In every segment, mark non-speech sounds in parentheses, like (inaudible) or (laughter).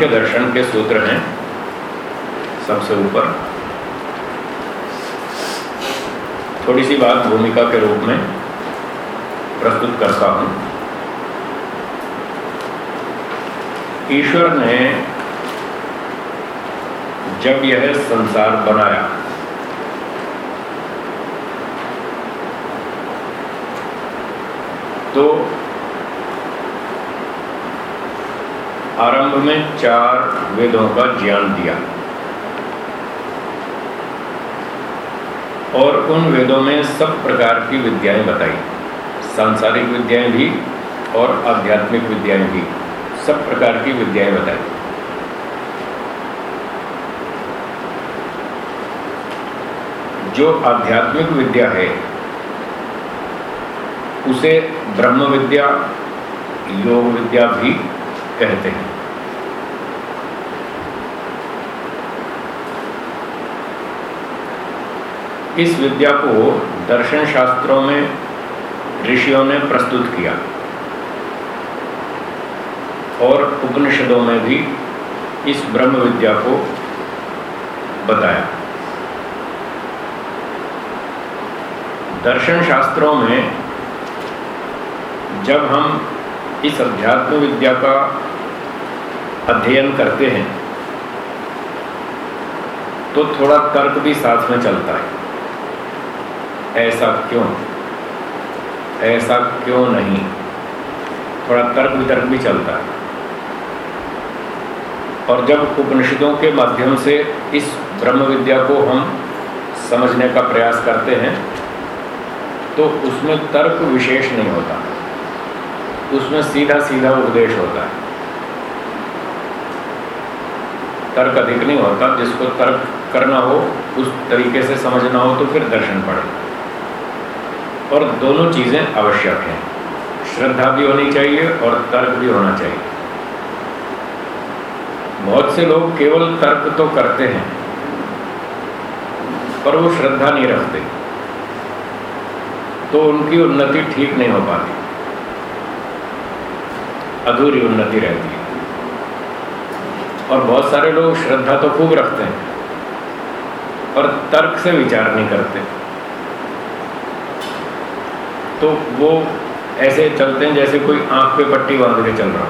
सांख्य दर्शन के सूत्र हैं। सबसे ऊपर। थोड़ी सी बात भूमिका के रूप में प्रस्तुत करता हूँ। ईश्वर ने जब यह संसार बनाया तो आरंभ में चार वेदों का ज्ञान दिया। और उन वेदों में सब प्रकार की विद्याएँ बताई। सांसारिक विद्याएँ भी और आध्यात्मिक विद्याएँ भी, सब प्रकार की विद्याएँ बताई। जो आध्यात्मिक विद्या है, उसे ब्रह्म विद्या योग विद्या भी कहते हैं। इस विद्या को दर्शन शास्त्रों में ऋषियों ने प्रस्तुत किया। और उपनिषदों में भी इस ब्रह्म विद्या को बताया। दर्शन शास्त्रों में जब हम इस अध्यात्म विद्या का अध्ययन करते हैं तो थोड़ा तर्क भी साथ में चलता है। ऐसा क्यों? ऐसा क्यों नहीं? थोड़ा तर्क वितर्क भी चलता है। और जब उपनिषदों के माध्यम से इस ब्रह्म विद्या को हम समझने का प्रयास करते हैं तो उसमें तर्क विशेष नहीं होता। उसमें सीधा सीधा उपदेश होता है। तर्क अधिक नहीं होता। जिसको तर्क करना हो, उस तरीके से समझना हो तो फिर दर्शन पढ़े और दोनों चीज़ें आवश्यक हैं। श्रद्धा भी होनी चाहिए और तर्क भी होना चाहिए। बहुत से लोग केवल तर्क तो करते हैं, पर वो श्रद्धा नहीं रखते। तो उनकी उन्नति ठीक नहीं हो पाती। अधूरी उन्नति रहती है। और बहुत सारे लोग श्रद्धा तो खूब रखते हैं और तर्क से विचार नहीं करते। तो वो ऐसे चलते हैं जैसे कोई आँख पे पट्टी बाँध के चल रहा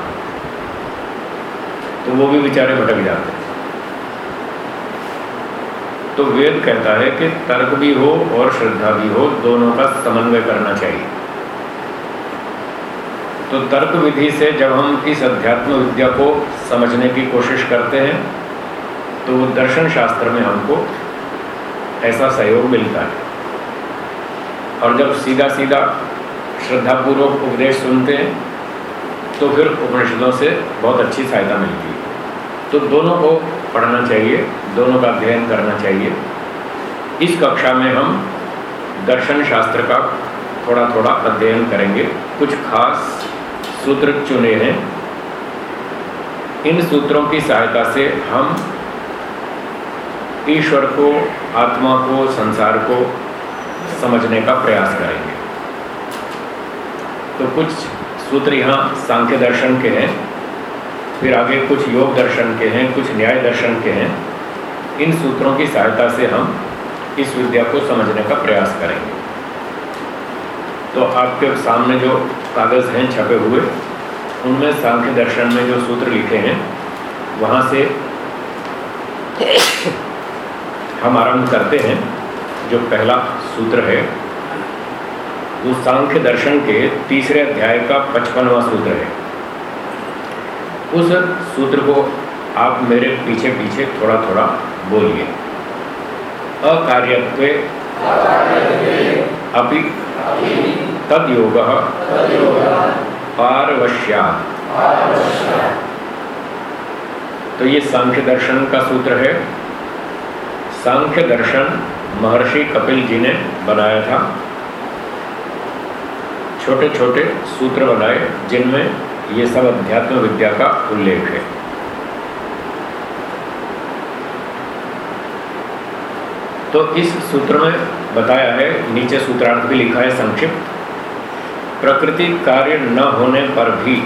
तो वो भी बेचारे भटक जाते हैं। तो वेद कहता है कि तर्क भी हो और श्रद्धा भी हो, दोनों का समन्वय करना चाहिए। तो तर्क विधि से जब हम इस अध्यात्म विद्या को समझने की कोशिश करते हैं तो दर्शन शास्त्र में हमको ऐसा सहयोग मिलता है। और जब सीधा सीधा श्रद्धापूर्वक उपदेश सुनते हैं तो फिर उपनिषदों से बहुत अच्छी सहायता मिलती है। तो दोनों को पढ़ना चाहिए, दोनों का अध्ययन करना चाहिए। इस कक्षा में हम दर्शन शास्त्र का थोड़ा थोड़ा अध्ययन करेंगे। कुछ खास सूत्र चुने हैं। इन सूत्रों की सहायता से हम ईश्वर को, आत्मा को, संसार को समझने का प्रयास करेंगे। तो कुछ सूत्र यहाँ सांख्य दर्शन के हैं, फिर आगे कुछ योग दर्शन के हैं, कुछ न्याय दर्शन के हैं। इन सूत्रों की सहायता से हम इस विद्या को समझने का प्रयास करेंगे। तो आपके सामने जो कागज़ हैं छपे हुए, उनमें सांख्य दर्शन में जो सूत्र लिखे हैं, वहाँ से हम आरंभ करते हैं। जो पहला सूत्र है, वो सांख्य दर्शन के तीसरे अध्याय का पचपनवा सूत्र है। उस सूत्र को आप मेरे पीछे पीछे थोड़ा थोड़ा बोलिए। अकार्यत्व अपि तद योग पारवश्या। तो ये सांख्य दर्शन का सूत्र है। सांख्य दर्शन महर्षि कपिल जी ने बनाया था। छोटे छोटे सूत्र बनाए, जिनमें ये सब अध्यात्म विद्या का उल्लेख है। तो इस सूत्र में बताया है, नीचे सूत्रार्थ भी लिखा है संक्षिप्त, प्रकृति कार्य न होने पर भी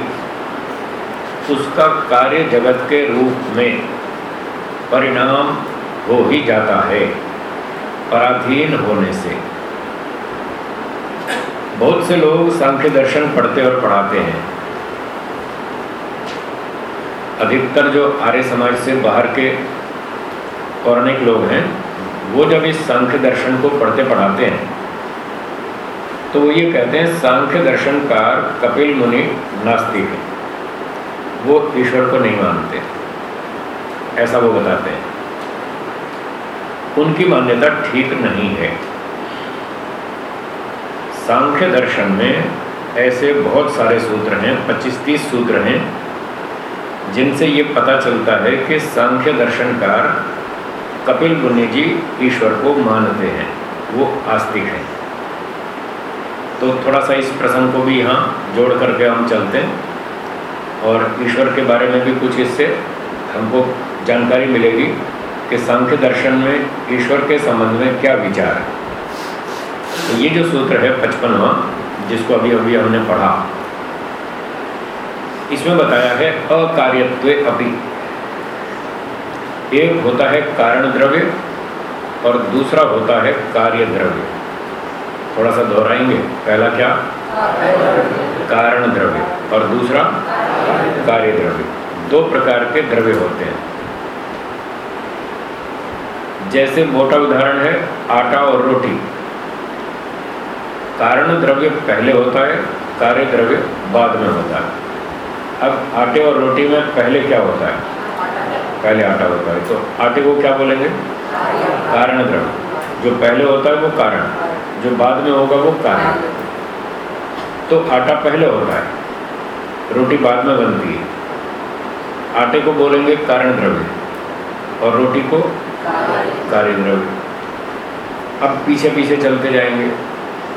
उसका कार्य जगत के रूप में परिणाम हो ही जाता है। पराधीन होने से। बहुत से लोग सांख्य दर्शन पढ़ते और पढ़ाते हैं। अधिकतर जो आर्य समाज से बाहर के पौराणिक लोग हैं, वो जब इस सांख्य दर्शन को पढ़ते पढ़ाते हैं तो वो ये कहते हैं सांख्य दर्शनकार कपिल मुनि नास्तिक है। वो ईश्वर को नहीं मानते। ऐसा वो बताते हैं। उनकी मान्यता ठीक नहीं है। सांख्य दर्शन में ऐसे बहुत सारे सूत्र हैं 25-30 सूत्र हैं, जिनसे ये पता चलता है कि सांख्य दर्शनकार कपिल मुनि जी ईश्वर को मानते हैं, वो आस्तिक हैं। तो थोड़ा सा इस प्रसंग को भी यहाँ जोड़ करके हम चलते हैं, और ईश्वर के बारे में भी कुछ इससे हमको जानकारी मिलेगी। कि सांख्य दर्शन में ईश्वर के संबंध में क्या विचार है? तो ये जो सूत्र है पचपनवा जिसको अभी अभी हमने पढ़ा इसमें बताया है अकार्यत्व अभी एक होता है कारण द्रव्य और दूसरा होता है कार्य द्रव्य थोड़ा सा दोहराएँगे? पहला क्या? कारण द्रव्य और दूसरा कार्य द्रव्य दो प्रकार के द्रव्य होते हैं। जैसे मोटा उदाहरण है, आटा और रोटी। कारण द्रव्य पहले होता है कार्य द्रव्य बाद में होता है। अब आटे और रोटी में पहले क्या होता है? पहले आटा होता है। तो आटे को क्या बोलेंगे? कारण द्रव्य जो पहले होता है वो कारण। जो बाद में होगा वो कारण। तो आटा पहले होता है, रोटी बाद में बनती है। आटे को बोलेंगे कारण द्रव्य और रोटी को कार्य द्रव्य अब पीछे पीछे चलते जाएँगे।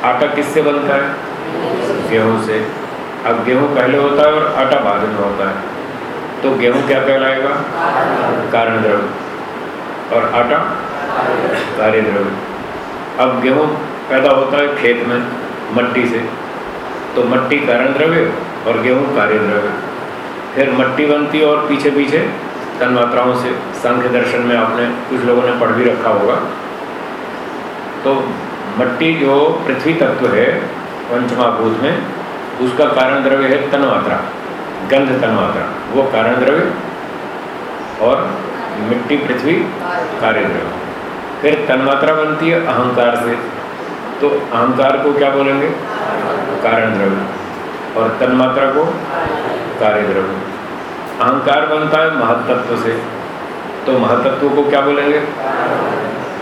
आटा किससे बनता है? गेहूँ से। अब गेहूँ पहले होता है और आटा बाद में होता है। तो गेहूँ क्या कहलाएगा? कारण द्रव्य और आटा? कार्य द्रव्य अब गेहूँ पैदा होता है खेत में, मट्टी से। तो मट्टी कारण द्रव्य और गेहूँ कार्य द्रव्य फिर मट्टी बनती है और पीछे पीछे तन मात्राओं से सांख्य दर्शन में आपने कुछ लोगों ने पढ़ भी रखा होगा। तो मट्टी जो पृथ्वी तत्व है, पंचमाभूत में, उसका कारण द्रव्य है तन मात्रा, गंध तन्मात्रा वो कारण द्रव्य और मिट्टी पृथ्वी कार्य द्रव्य। फिर तन्मात्रा बनती है अहंकार से। तो अहंकार को क्या बोलेंगे? कारण द्रव्य। और तन्मात्रा को कार्य द्रव्य। अहंकार बनता है महत्त्व से। तो महतत्व को क्या बोलेंगे?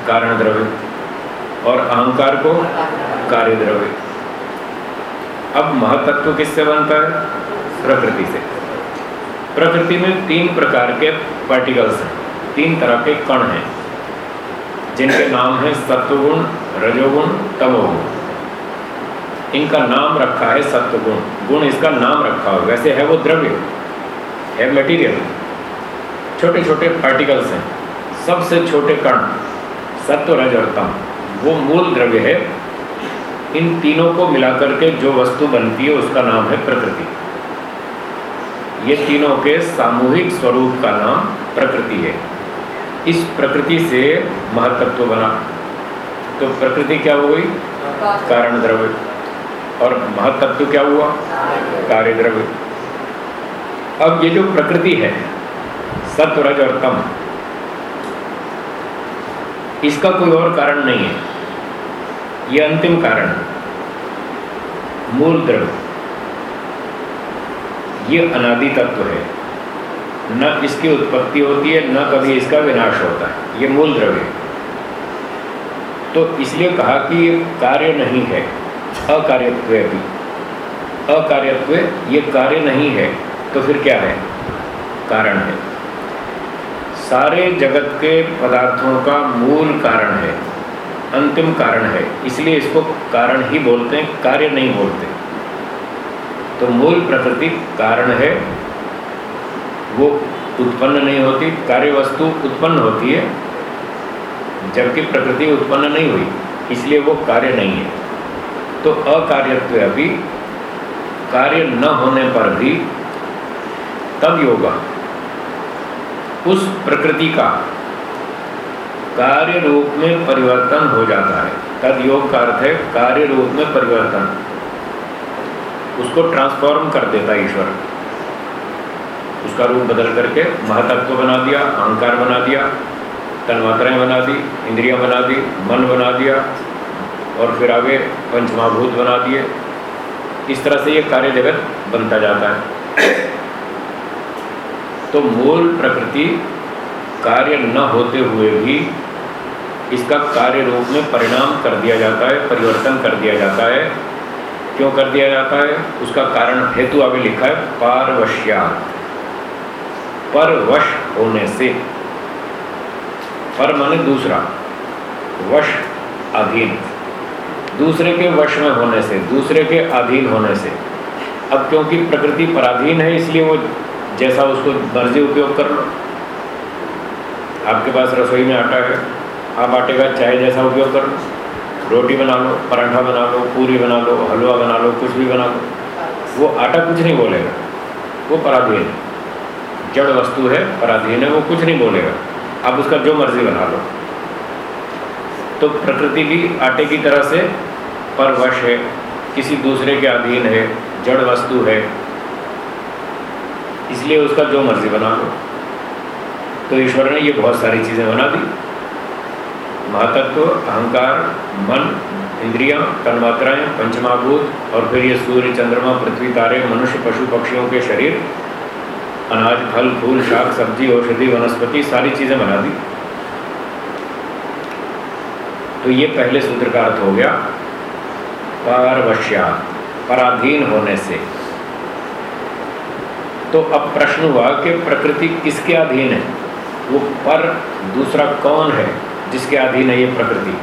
कारण द्रव्य और अहंकार को कार्य द्रव्य अब महतत्व किससे बनता है? प्रकृति से। प्रकृति में तीन प्रकार के पार्टिकल्स हैं। तीन तरह के कण हैं। जिनके नाम है सत्वगुण, रजोगुण, तमोगुण। इनका नाम रखा है सत्वगुण। गुण इसका नाम रखा हो वैसे है वो द्रव्य। है मटेरियल छोटे छोटे पार्टिकल्स हैं। सबसे छोटे कण सत्व रज और तम वो मूल द्रव्य है। इन तीनों को मिलाकर के जो वस्तु बनती है उसका नाम है प्रकृति। ये तीनों के सामूहिक स्वरूप का नाम प्रकृति है। इस प्रकृति से महतत्व बना। तो प्रकृति क्या हो गई? कारण द्रव्य। और महतत्व क्या हुआ? कार्य द्रव्य। अब ये जो प्रकृति है, सत्वरज और तम, इसका कोई और कारण नहीं है। ये अंतिम कारण, मूल द्रव्य। ये अनादि तत्व है। न इसकी उत्पत्ति होती है, न कभी इसका विनाश होता है। ये मूल द्रव्य है। तो इसलिए कहा कि ये कार्य नहीं है, अकार्यत्व भी। अकार्यत्व, ये कार्य नहीं है। तो फिर क्या है? कारण है। सारे जगत के पदार्थों का मूल कारण है। अंतिम कारण है। इसलिए इसको कारण ही बोलते हैं, कार्य नहीं बोलते। तो मूल प्रकृति कारण है। वो उत्पन्न नहीं होती कार्य वस्तु उत्पन्न होती है, जबकि प्रकृति उत्पन्न नहीं हुई, इसलिए वो कार्य नहीं है। तो अकार्यत्व अभी कार्य न होने पर भी तब योगा। उस प्रकृति का कार्य रूप में परिवर्तन हो जाता है। तद योग का अर्थ है कार्य रूप में परिवर्तन। उसको ट्रांसफॉर्म कर देता है ईश्वर। उसका रूप बदल करके महातत्व बना दिया, अहंकार बना दिया, तन्मात्राएँ बना दी, इंद्रियाँ बना दी, मन बना दिया, और फिर आगे पंचमाभूत बना दिए। इस तरह से ये कार्य जगत बनता जाता है। तो मूल प्रकृति कार्य न होते हुए भी इसका कार्य रूप में परिणाम कर दिया जाता है, परिवर्तन कर दिया जाता है। क्यों कर दिया जाता है? उसका कारण हेतु अभी लिखा है, पारवश्या। पर वश होने से। पर माने दूसरा। वश अधीन। दूसरे के वश में होने से, दूसरे के अधीन होने से। अब क्योंकि प्रकृति पराधीन है, इसलिए वो जैसा उसको मर्ज़ी उपयोग कर लो। आपके पास रसोई में आटा है, आप आटे का चाहे जैसा उपयोग कर लो। रोटी बना लो, पराठा बना लो, पूरी बना लो, हलवा बना लो, कुछ भी बना लो। वो आटा कुछ नहीं बोलेगा, वो पराधीन है। जड़ वस्तु है, पराधीन है, वो कुछ नहीं बोलेगा। आप उसका जो मर्ज़ी बना लो। तो प्रकृति भी आटे की तरह से परवश है, किसी दूसरे के अधीन है, जड़ वस्तु है इसलिए उसका जो मर्ज़ी बना लो। तो ईश्वर ने ये बहुत सारी चीज़ें बना दी। महातत्व अहंकार, मन, इंद्रियाँ, तन्मात्राएँ, पंचमाभूत, और फिर ये सूर्य, चंद्रमा, पृथ्वी, तारे, मनुष्य, पशु, पक्षियों के शरीर, अनाज, फल, फूल, शाक, सब्ज़ी, औषधि, वनस्पति, सारी चीज़ें बना दी। तो ये पहले सूत्र का अर्थ हो गया पारवश्या पराधीन होने से। तो अब प्रश्न हुआ कि प्रकृति किसके अधीन है? वो पर दूसरा कौन है जिसके अधीन है ये प्रकृति?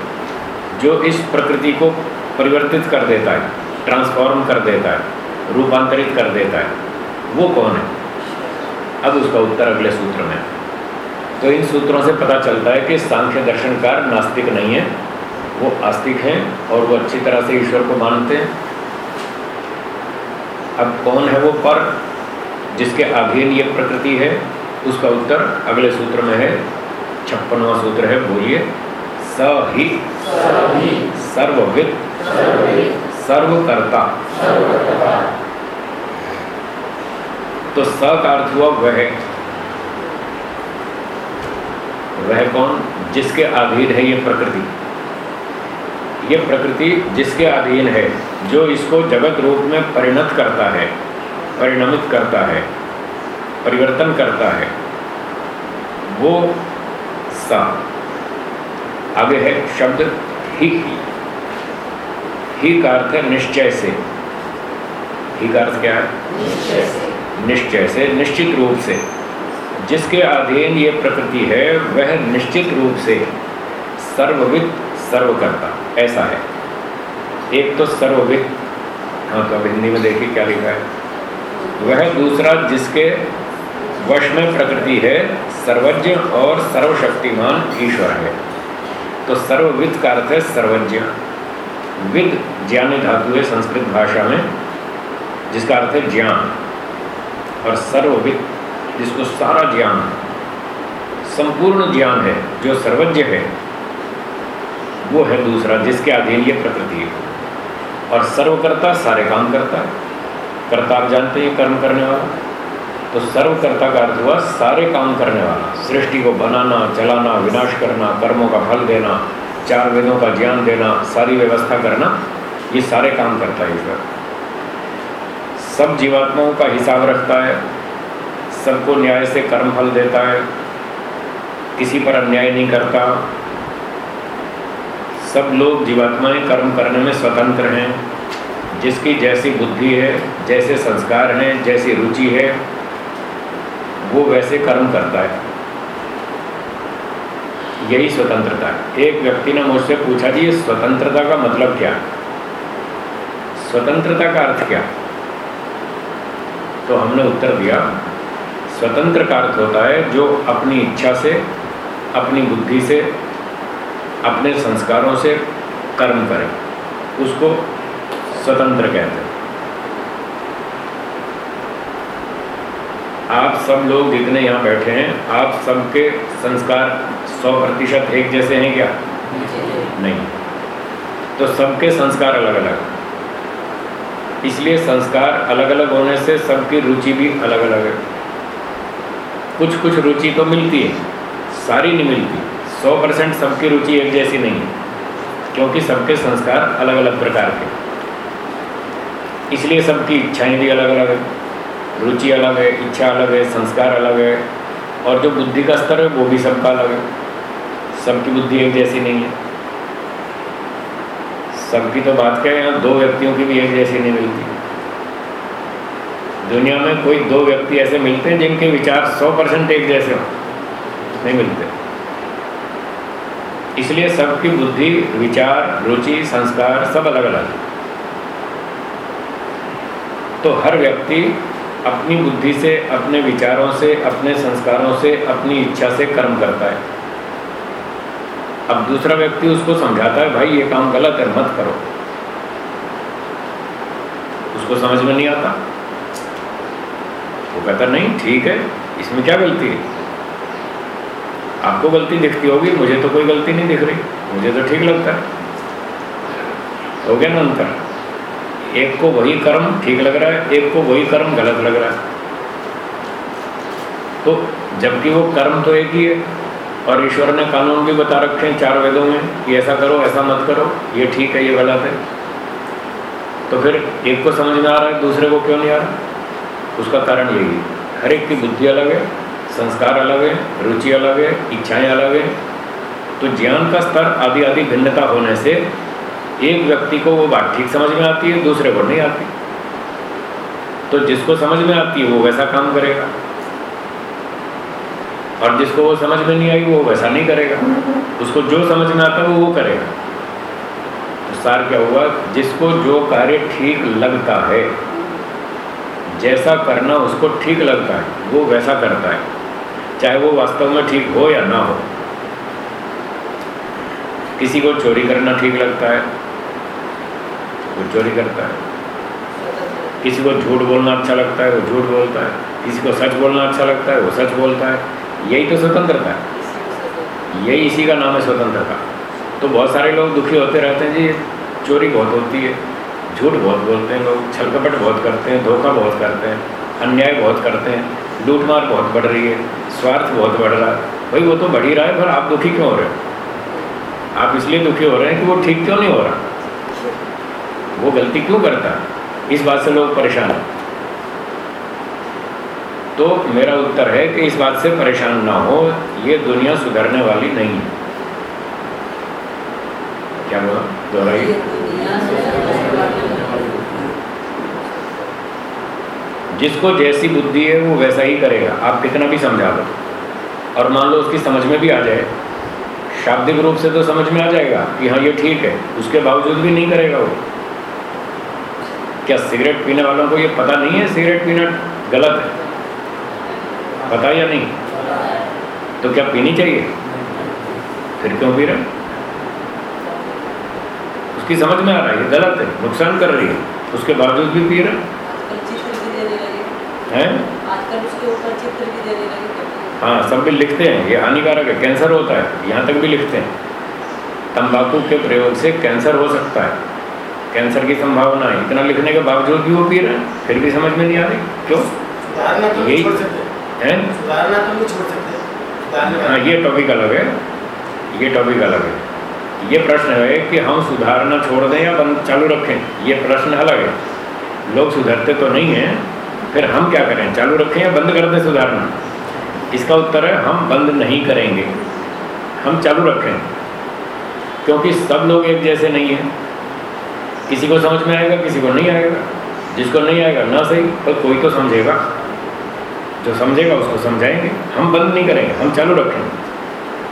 जो इस प्रकृति को परिवर्तित कर देता है ट्रांसफॉर्म कर देता है, रूपांतरित कर देता है, वो कौन है? अब उसका उत्तर अगले सूत्र में। तो इन सूत्रों से पता चलता है कि सांख्य दर्शनकार नास्तिक नहीं है। वो आस्तिक हैं और वो अच्छी तरह से ईश्वर को मानते हैं। अब कौन है वो पर? जिसके अधीन ये प्रकृति है, उसका उत्तर अगले सूत्र में है, छप्पनवा सूत्र है, बोलिए, स ही। सर्वविद। सर्वकर्ता। तो स का अर्थ हुआ वह। वह कौन? जिसके अधीन है ये प्रकृति। ये प्रकृति जिसके अधीन है, जो इसको जगत रूप में परिणत करता है। परिणमित करता है परिवर्तन करता है। वो सा। आगे है शब्द ही। ही का अर्थ है निश्चय से। ही का अर्थ क्या है? निश्चय से। निश्चित रूप से। जिसके अधीन ये प्रकृति है वह निश्चित रूप से सर्वविद सर्वकर्ता। ऐसा है। एक तो सर्वविद। हाँ तो अब हिंदी में देखिए क्या लिखा है। वह दूसरा जिसके वश में प्रकृति है, सर्वज्ञ और सर्वशक्तिमान ईश्वर है। तो सर्वविद का अर्थ है सर्वज्ञ। विद ज्ञान धातु है संस्कृत भाषा में, जिसका अर्थ है ज्ञान। और सर्वविद, जिसको सारा ज्ञान, संपूर्ण ज्ञान है, जो सर्वज्ञ है, वो है दूसरा, जिसके अधीन ये प्रकृति है। और सर्वकर्ता सारे काम करता है। कर्ता आप जानते हैं कर्म करने वाला? तो सर्वकर्ता का अर्थ हुआ सारे काम करने वाला। सृष्टि को बनाना, चलाना, विनाश करना, कर्मों का फल देना, चार वेदों का ज्ञान देना, सारी व्यवस्था करना, ये सारे काम करता है ईश्वर। सब जीवात्माओं का हिसाब रखता है, सबको न्याय से कर्म फल देता है, किसी पर अन्याय नहीं करता। सब लोग जीवात्माएँ कर्म करने में स्वतंत्र हैं। जिसकी जैसी बुद्धि है, जैसे संस्कार हैं, जैसी रुचि है, वो वैसे कर्म करता है। यही स्वतंत्रता है। एक व्यक्ति ने मुझसे पूछा, जी स्वतंत्रता का मतलब क्या? स्वतंत्रता का अर्थ क्या? तो हमने उत्तर दिया, स्वतंत्र का अर्थ होता है जो अपनी इच्छा से, अपनी बुद्धि से, अपने संस्कारों से कर्म करे। उसको स्वतंत्र कहते हैं। आप सब लोग जितने यहाँ बैठे हैं, आप सबके संस्कार सौ प्रतिशत एक जैसे हैं क्या? नहीं। तो सबके संस्कार अलग अलग इसलिए संस्कार अलग अलग होने से सबकी रुचि भी अलग अलग है। कुछ कुछ रुचि तो मिलती है, सारी नहीं मिलती। सौ परसेंट सबकी रुचि एक जैसी नहीं है, क्योंकि सबके संस्कार अलग अलग प्रकार के इसलिए सबकी इच्छाएँ भी अलग अलग है। रुचि अलग है, इच्छा अलग है, संस्कार अलग है, और जो बुद्धि का स्तर है, वो भी सबका अलग है। सबकी बुद्धि एक जैसी नहीं है। सबकी तो बात करें यहाँ दो व्यक्तियों की भी एक जैसी नहीं मिलती। दुनिया में कोई दो व्यक्ति ऐसे मिलते हैं, जिनके विचार सौ परसेंट एक जैसे हो। नहीं मिलते। इसलिए सबकी बुद्धि, विचार, रुचि, संस्कार सब अलग अलग है। तो हर व्यक्ति अपनी बुद्धि से, अपने विचारों से, अपने संस्कारों से, अपनी इच्छा से कर्म करता है। अब दूसरा व्यक्ति उसको समझाता है, भाई, ये काम गलत है, मत करो। उसको समझ में नहीं आता। वो कहता, नहीं, ठीक है, इसमें क्या गलती है? आपको गलती दिखती होगी, मुझे तो कोई गलती नहीं दिख रही, मुझे तो ठीक लगता है। हो गया ना अंतर। एक को वही कर्म ठीक लग रहा है, एक को वही कर्म गलत लग रहा है। तो जबकि वो कर्म तो एक ही है, और ईश्वर ने कानून भी बता रखे हैं चार वेदों में कि ऐसा करो, ऐसा मत करो, ये ठीक है, ये गलत है। तो फिर एक को समझ में आ रहा है, दूसरे को क्यों नहीं आ रहा? उसका कारण यही है। हर एक की बुद्धि अलग है, संस्कार अलग है, रुचि अलग है, इच्छाएँ अलग है। तो ज्ञान का स्तर आदि आदि भिन्नता होने से एक व्यक्ति को वो बात ठीक समझ में आती है, दूसरे को नहीं आती। तो जिसको समझ में आती है, वो वैसा काम करेगा। और जिसको वो समझ में नहीं आई, वो वैसा नहीं करेगा। उसको जो समझ में आता है, वो वो करेगा। तो सार क्या हुआ? जिसको जो कार्य ठीक लगता है, जैसा करना उसको ठीक लगता है, वो वैसा करता है। चाहे वो वास्तव में ठीक हो या ना हो। किसी को चोरी करना ठीक लगता है वो चोरी करता है। किसी को झूठ बोलना अच्छा लगता है, वो झूठ बोलता है। किसी को सच बोलना अच्छा लगता है, वो सच बोलता है। यही तो स्वतंत्रता है। यही इसी का नाम है स्वतंत्रता। तो बहुत सारे लोग दुखी होते रहते हैं जी, चोरी बहुत होती है। झूठ बहुत बोलते हैं लोग, छलकपट बहुत करते हैं, धोखा बहुत करते हैं, अन्याय बहुत करते हैं, लूटमार बहुत बढ़ रही है, स्वार्थ बहुत बढ़ रहा है। भाई, वो तो बढ़ ही रहा है, पर आप दुखी क्यों हो रहे हो? आप इसलिए दुखी हो रहे हैं कि वो ठीक क्यों नहीं हो रहा? वो गलती क्यों करता? है इस बात से लोग परेशान हैं। तो मेरा उत्तर है कि इस बात से परेशान ना हो ये दुनिया सुधरने वाली नहीं है। क्या बोला दोहराइए। जिसको जैसी बुद्धि है वो वैसा ही करेगा। आप कितना भी समझा दो। और मान लो उसकी समझ में भी आ जाए। शाब्दिक रूप से तो समझ में आ जाएगा कि हाँ ये ठीक है। उसके बावजूद भी नहीं करेगा वो। क्या सिगरेट पीने वालों को ये पता नहीं है सिगरेट पीना गलत है? पता या नहीं? तो क्या पीनी चाहिए? फिर क्यों पी रहे उसकी समझ में आ रहा है ये गलत है नुकसान कर रही है। उसके बावजूद भी पी रहे हैं? हाँ सब भी लिखते हैं ये हानिकारक है कैंसर होता है यहाँ तक भी लिखते हैं। तंबाकू के प्रयोग से कैंसर हो सकता है। कैंसर की संभावना है। इतना लिखने के बावजूद भी वो पी रहे हैं। फिर भी समझ में नहीं आ रही। क्यों? तो यही है। तो हाँ। ये टॉपिक अलग है। ये टॉपिक अलग है। ये प्रश्न है कि हम सुधारना छोड़ दें या बंद चालू रखें। ये प्रश्न अलग है। लोग सुधरते तो नहीं हैं। फिर हम क्या करें? चालू रखें या बंद कर दें सुधारना? इसका उत्तर है हम बंद नहीं करेंगे। हम चालू रखें। क्योंकि सब लोग एक जैसे नहीं हैं। किसी को समझ में आएगा, किसी को नहीं आएगा। जिसको नहीं आएगा, ना सही, पर कोई तो समझेगा। जो समझेगा, उसको समझाएँगे। हम बंद नहीं करेंगे, हम चालू रखेंगे।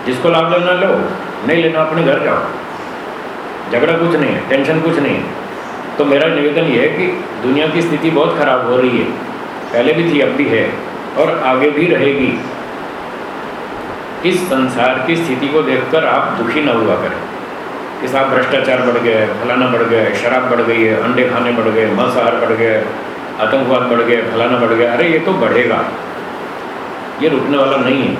जिसको लाभ लेना लो, नहीं लेना अपने घर जाओ। झगड़ा कुछ नहीं है टेंशन कुछ नहीं है। तो मेरा निवेदन ये है कि दुनिया की स्थिति बहुत ख़राब हो रही है। पहले भी थी, अब भी है, और आगे भी रहेगी। इस संसार की स्थिति को देखकर आप दुखी न हुआ करें। कि साहब भ्रष्टाचार बढ़ गया है फलाना बढ़ गया है शराब बढ़ गई है, अंडे खाने बढ़ गए, मांसाहार बढ़ गए आतंकवाद बढ़ गए फलाना बढ़ गया। अरे, ये तो बढ़ेगा। ये रुकने वाला नहीं है।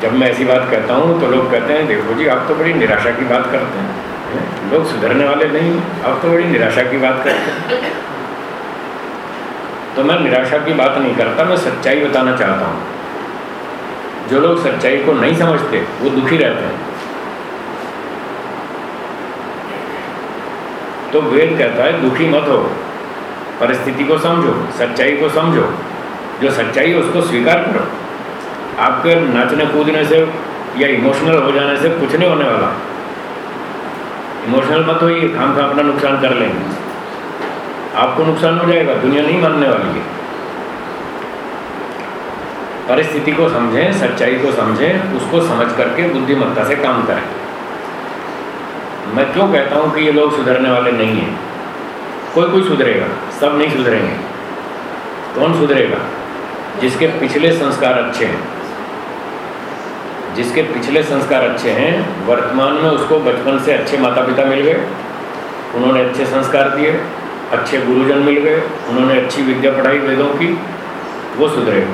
जब मैं ऐसी बात कहता हूँ तो लोग कहते हैं, देखो जी, आप तो बड़ी निराशा की बात करते हैं। लोग सुधरने वाले नहीं आप तो बड़ी निराशा की बात करते हैं। तो मैं निराशा की बात नहीं करता, मैं सच्चाई बताना चाहता हूँ। जो लोग सच्चाई को नहीं समझते, वो दुखी रहते हैं। तो वेद कहता है, दुखी मत हो। परिस्थिति को समझो, सच्चाई को समझो। जो सच्चाई है, उसको स्वीकार करो। आपके नाचने कूदने से या इमोशनल हो जाने से कुछ नहीं होने वाला। इमोशनल मत होइए खाम खा अपना नुकसान कर लेंगे। आपको नुकसान हो जाएगा, दुनिया नहीं मानने वाली है। परिस्थिति को समझें, सच्चाई को समझें, उसको समझ करके बुद्धिमत्ता से काम करें। मैं क्यों कहता हूँ कि ये लोग सुधरने वाले नहीं हैं? कोई कोई सुधरेगा, सब नहीं सुधरेंगे। कौन सुधरेगा? जिसके पिछले संस्कार अच्छे हैं। जिसके पिछले संस्कार अच्छे हैं, वर्तमान में उसको बचपन से अच्छे माता पिता मिल गए। उन्होंने अच्छे संस्कार दिए, अच्छे गुरुजन मिल गए, उन्होंने अच्छी विद्या पढ़ाई वेदों की, वो सुधरे।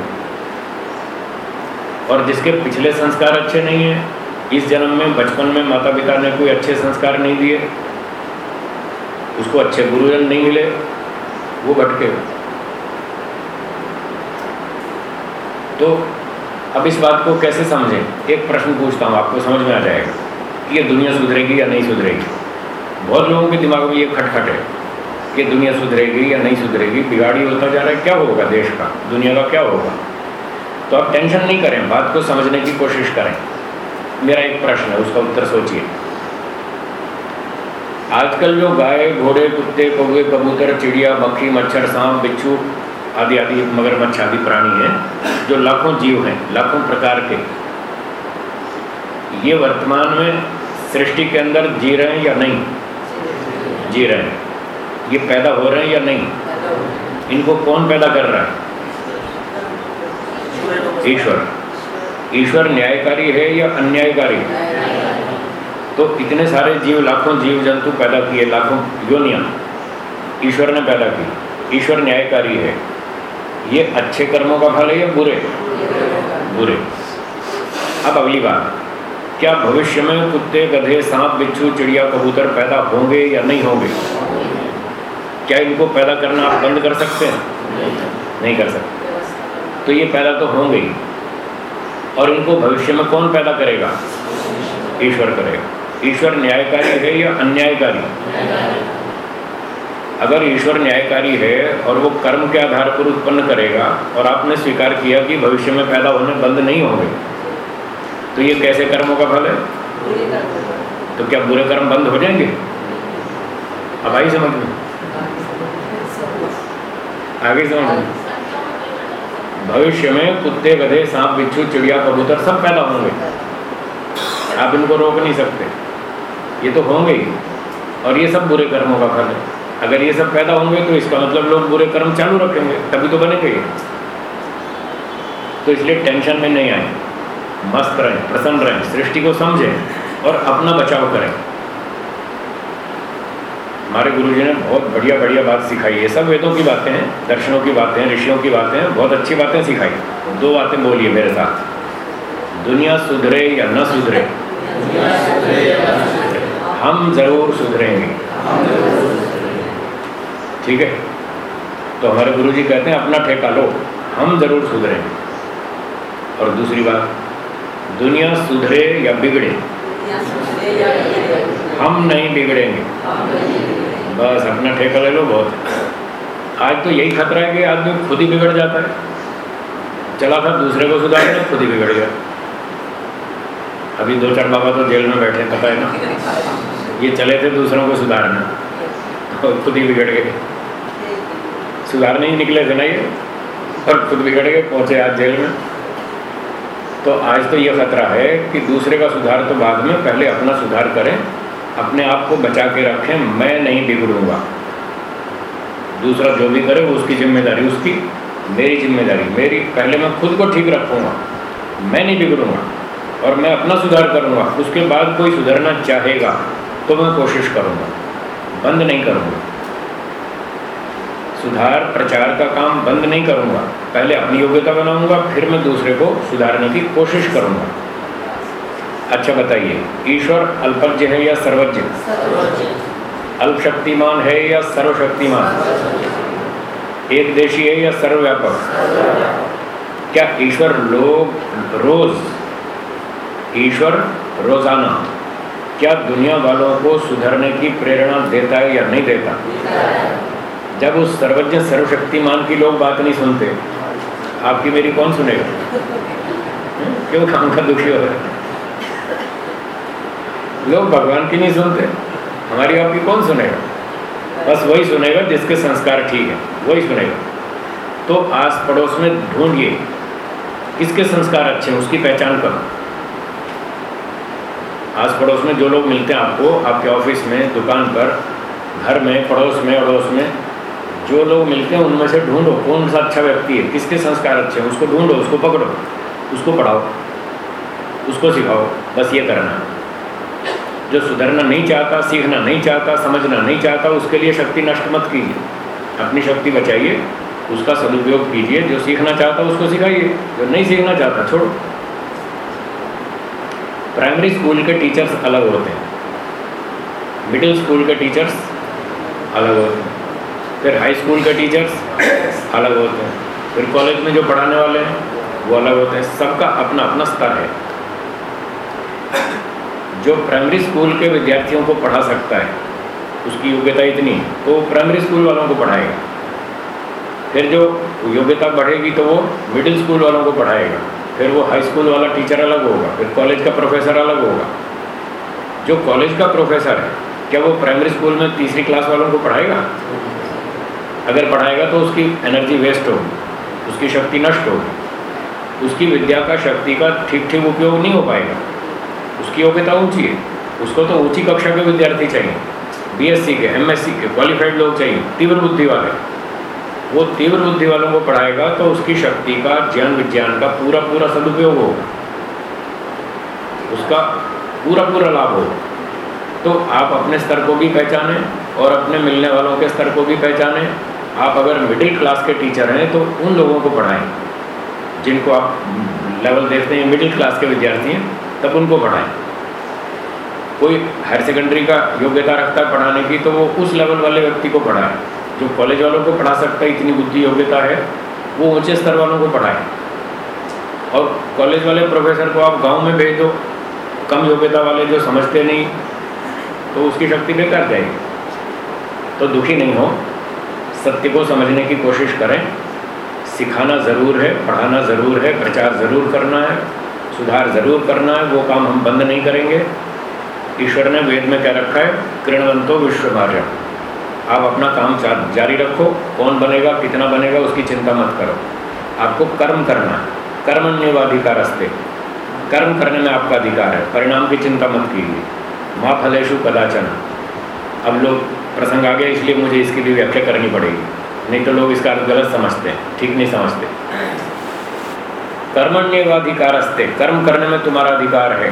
और जिसके पिछले संस्कार अच्छे नहीं हैं इस जन्म में, बचपन में माता पिता ने कोई अच्छे संस्कार नहीं दिए। उसको अच्छे गुरुजन नहीं मिले। वो भटके। तो अब इस बात को कैसे समझें? एक प्रश्न पूछता हूँ, आपको समझ में आ जाएगा कि ये दुनिया सुधरेगी या नहीं सुधरेगी। बहुत लोगों के दिमाग में ये खटखट है कि दुनिया सुधरेगी या नहीं सुधरेगी। बिगाड़ी होता जा रहा है, क्या होगा देश का? दुनिया का क्या होगा? तो आप टेंशन नहीं करें, बात को समझने की कोशिश करें। मेरा एक प्रश्न है, उसका उत्तर सोचिए। आजकल जो गाय, घोड़े, कुत्ते कौवे कबूतर, चिड़िया मक्खी मच्छर, सांप, बिच्छू आदि आदि, मगरमच्छ आदि प्राणी हैं, जो लाखों जीव हैं, लाखों प्रकार के। ये वर्तमान में सृष्टि के अंदर जी रहे हैं या नहीं? जी रहे हैं। ये पैदा हो रहे हैं या नहीं? इनको कौन पैदा कर रहा है? ईश्वर। ईश्वर न्यायकारी है या अन्यायकारी? तो इतने सारे जीव, लाखों जीव जंतु पैदा किए, लाखों योनिया ईश्वर ने पैदा की। ईश्वर न्यायकारी है। ये अच्छे कर्मों का फल है या बुरे? बुरे। अब अगली बात। क्या भविष्य में कुत्ते, गधे, सांप, बिच्छू, चिड़िया, कबूतर पैदा होंगे या नहीं होंगे? क्या इनको पैदा करना आप बंद कर सकते हैं? नहीं कर सकते। तो ये पैदा तो होंगे ही। और इनको भविष्य में कौन पैदा करेगा? ईश्वर करेगा। ईश्वर न्यायकारी है या अन्यायकारी? अगर ईश्वर न्यायकारी है और वो कर्म के आधार पर उत्पन्न करेगा और आपने स्वीकार किया कि भविष्य में पैदा होने बंद नहीं होंगे तो ये कैसे कर्मों का फल है? तो क्या बुरे कर्म बंद हो जाएँगे? अब आई समझ में? आगे समझ में। भविष्य में कुत्ते, गधे, सांप, बिच्छू, चिड़िया, कबूतर सब पैदा होंगे। आप इनको रोक नहीं सकते। ये तो होंगे ही। और ये सब बुरे कर्मों का फल है। अगर ये सब पैदा होंगे तो इसका मतलब लोग बुरे कर्म चालू रखेंगे। तभी तो बनेंगे तो इसलिए टेंशन में नहीं आए। मस्त रहें, प्रसन्न रहें, सृष्टि को समझें और अपना बचाव करें। हमारे गुरु जी ने बहुत बढ़िया बढ़िया बात सिखाई। है सब वेदों की बातें हैं, दर्शनों की बातें हैं, ऋषियों की बातें हैं, बहुत अच्छी बातें सिखाई। दो बातें बोलिए मेरे साथ। दुनिया सुधरे या न सुधरे? हम ज़रूर सुधरेंगे। ठीक है? तो हमारे गुरु जी कहते हैं, अपना ठेका लो, हम ज़रूर सुधरेंगे। और दूसरी बात, दुनिया सुधरे या बिगड़े? हम नहीं बिगड़ेंगे। बस अपना ठेका ले लो बहुत। आज तो यही खतरा है कि आदमी खुद ही बिगड़ जाता है। चला था, दूसरे को सुधारने खुद ही बिगड़ गया। अभी दो चार बाबा तो जेल में बैठे पता है ना? ये चले थे दूसरों को सुधारना। और खुद ही बिगड़ गए। सुधारने ही निकले थे ना ये? और खुद बिगड़ गए, पहुँचे आज जेल में। तो आज तो ये खतरा है कि दूसरे का सुधार तो बाद में, पहले अपना सुधार करें। अपने आप को बचा के रखें, मैं नहीं बिगड़ूँगा। दूसरा जो भी करे उसकी ज़िम्मेदारी, उसकी मेरी ज़िम्मेदारी, मेरी, पहले मैं खुद को ठीक रखूँगा, मैं नहीं बिगड़ूँगा, और मैं अपना सुधार करूँगा, उसके बाद कोई सुधरना चाहेगा तो मैं कोशिश करूँगा, बंद नहीं करूँगा। सुधार, प्रचार का काम बंद नहीं करूँगा, पहले अपनी योग्यता बनाऊँगा, फिर मैं दूसरे को सुधारने की कोशिश करूँगा। अच्छा बताइए ईश्वर अल्पज्ञ है या सर्वज्ञ? अल्प शक्तिमान है या सर्वशक्तिमान? एक देशी है या सर्वव्यापक? क्या ईश्वर लोग रोज ईश्वर रोज़ाना क्या दुनिया वालों को सुधरने की प्रेरणा देता है या नहीं देता? जब उस सर्वज्ञ सर्वशक्तिमान की लोग बात नहीं सुनते आपकी मेरी कौन सुनेगा? (laughs) क्यों काम का दुखी हो रहे लोग भगवान की नहीं सुनते। हमारी आपकी कौन सुनेगा? बस वही सुनेगा जिसके संस्कार ठीक है, वही सुनेगा। तो आस पड़ोस में ढूंढिए, किसके संस्कार अच्छे हैं, उसकी पहचान करो। आस पड़ोस में जो लोग मिलते हैं आपको, आपके ऑफ़िस में, दुकान पर, घर में, पड़ोस में, अड़ोस में, जो लोग मिलते हैं, उनमें से ढूंढो कौन सा अच्छा व्यक्ति है, किसके संस्कार अच्छे हैं, उसको ढूंढो, उसको पकड़ो, उसको पढ़ाओ, उसको सिखाओ, बस ये करना है। जो सुधरना नहीं चाहता, सीखना नहीं चाहता, समझना नहीं चाहता, उसके लिए शक्ति नष्ट मत कीजिए। अपनी शक्ति बचाइए, उसका सदुपयोग कीजिए, जो सीखना चाहता उसको सिखाइए, जो नहीं सीखना चाहता छोड़ो। प्राइमरी स्कूल के टीचर्स अलग होते हैं। मिडिल स्कूल के टीचर्स अलग होते हैं। फिर हाई स्कूल के टीचर्स अलग होते हैं। फिर कॉलेज में जो पढ़ाने वाले हैं, वो अलग होते हैं। सबका अपना अपना स्तर है। जो प्राइमरी स्कूल के विद्यार्थियों को पढ़ा सकता है, उसकी योग्यता इतनी तो वो प्राइमरी स्कूल वालों को पढ़ाएगा। फिर जो योग्यता बढ़ेगी तो वो मिडिल स्कूल वालों को पढ़ाएगा। फिर वो हाई स्कूल वाला टीचर अलग होगा, फिर कॉलेज का प्रोफेसर अलग होगा। जो कॉलेज का प्रोफेसर है, क्या वो प्राइमरी स्कूल में तीसरी क्लास वालों को पढ़ाएगा? अगर पढ़ाएगा तो उसकी एनर्जी वेस्ट होगी, उसकी शक्ति नष्ट होगी, उसकी विद्या का शक्ति का ठीक ठीक उपयोग नहीं हो पाएगा। उसकी योग्यता ऊँची है। उसको तो ऊँची कक्षा के विद्यार्थी चाहिए। बीएससी के एमएससी के क्वालिफाइड लोग चाहिए। तीव्र बुद्धि वाले। वो तीव्र बुद्धि वालों को पढ़ाएगा तो उसकी शक्ति का, ज्ञान विज्ञान का पूरा पूरा सदुपयोग होगा। उसका पूरा पूरा लाभ होगा। तो आप अपने स्तर को भी पहचानें और अपने मिलने वालों के स्तर को भी पहचानें। आप अगर मिडिल क्लास के टीचर हैं तो उन लोगों को पढ़ाएँ, जिनको आप लेवल देखते हैं मिडिल क्लास के विद्यार्थी हैं। तब उनको पढ़ाएँ। कोई हायर सेकेंडरी का योग्यता रखता है पढ़ाने की तो वो उस लेवल वाले व्यक्ति को पढ़ाए, जो कॉलेज वालों को पढ़ा सकता है, इतनी बुद्धि योग्यता है, वो ऊँचे स्तर वालों को पढ़ाए। और कॉलेज वाले प्रोफेसर को आप गाँव में भेज दो कम योग्यता वाले जो समझते नहीं तो उसकी शक्ति बेकार जाएगी। तो दुखी नहीं हो। सत्य को समझने की कोशिश करें। सिखाना ज़रूर है, पढ़ाना ज़रूर है, प्रचार ज़रूर करना है। सुधार ज़रूर करना है, वो काम हम बंद नहीं करेंगे। ईश्वर ने वेद में क्या रखा है? कृणवंतो विश्वभार्य आप अपना काम जारी रखो, कौन बनेगा, कितना बनेगा, उसकी चिंता मत करो। आपको कर्म करना है कर्मण्यवाधिकार रस्ते कर्म करने में आपका अधिकार है, परिणाम की चिंता मत कीजिए। माँ फलेशु कदाचन। अब लोग प्रसंग आ गया, इसलिए मुझे इसकी भी व्याख्या करनी पड़ेगी। नहीं तो लोग इसका गलत समझते हैं, ठीक नहीं समझते। कर्मण्यवाधिकार अस्ते कर्म करने में तुम्हारा अधिकार है।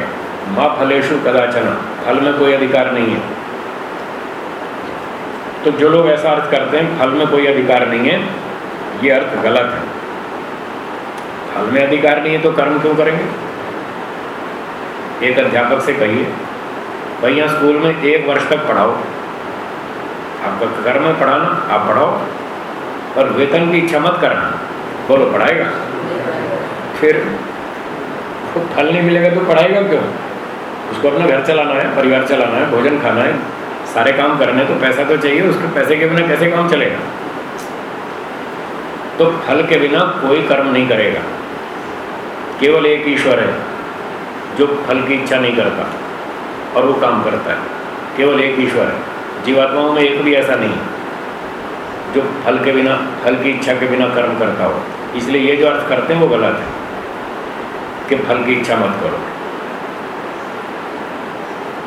माँ फलेशु कदाचन। फल में कोई अधिकार नहीं है। तो जो लोग ऐसा अर्थ करते हैं, फल में कोई अधिकार नहीं है, ये अर्थ गलत है। फल में अधिकार नहीं है तो कर्म क्यों करेंगे? एक अध्यापक से कहिए भाई यहाँ स्कूल में एक वर्ष तक पढ़ाओ। आपका घर में पढ़ाना, आप पढ़ाओ। और वेतन की इच्छा मत करना। बोलो, पढ़ाएगा? फिर तो फल नहीं मिलेगा तो पढ़ाएगा क्यों? उसको अपना घर चलाना है, परिवार चलाना है, भोजन खाना है, सारे काम करने तो पैसा तो चाहिए, उसके पैसे के बिना कैसे काम चलेगा? तो फल के बिना कोई कर्म नहीं करेगा। केवल एक ईश्वर है, जो फल की इच्छा नहीं करता, और वो काम करता है। केवल एक ईश्वर है। जीवात्माओं में एक भी ऐसा नहीं जो फल के बिना, फल की इच्छा के बिना कर्म करता हो। इसलिए ये जो अर्थ करते हैं, वो गलत है। कि फल की इच्छा मत करो।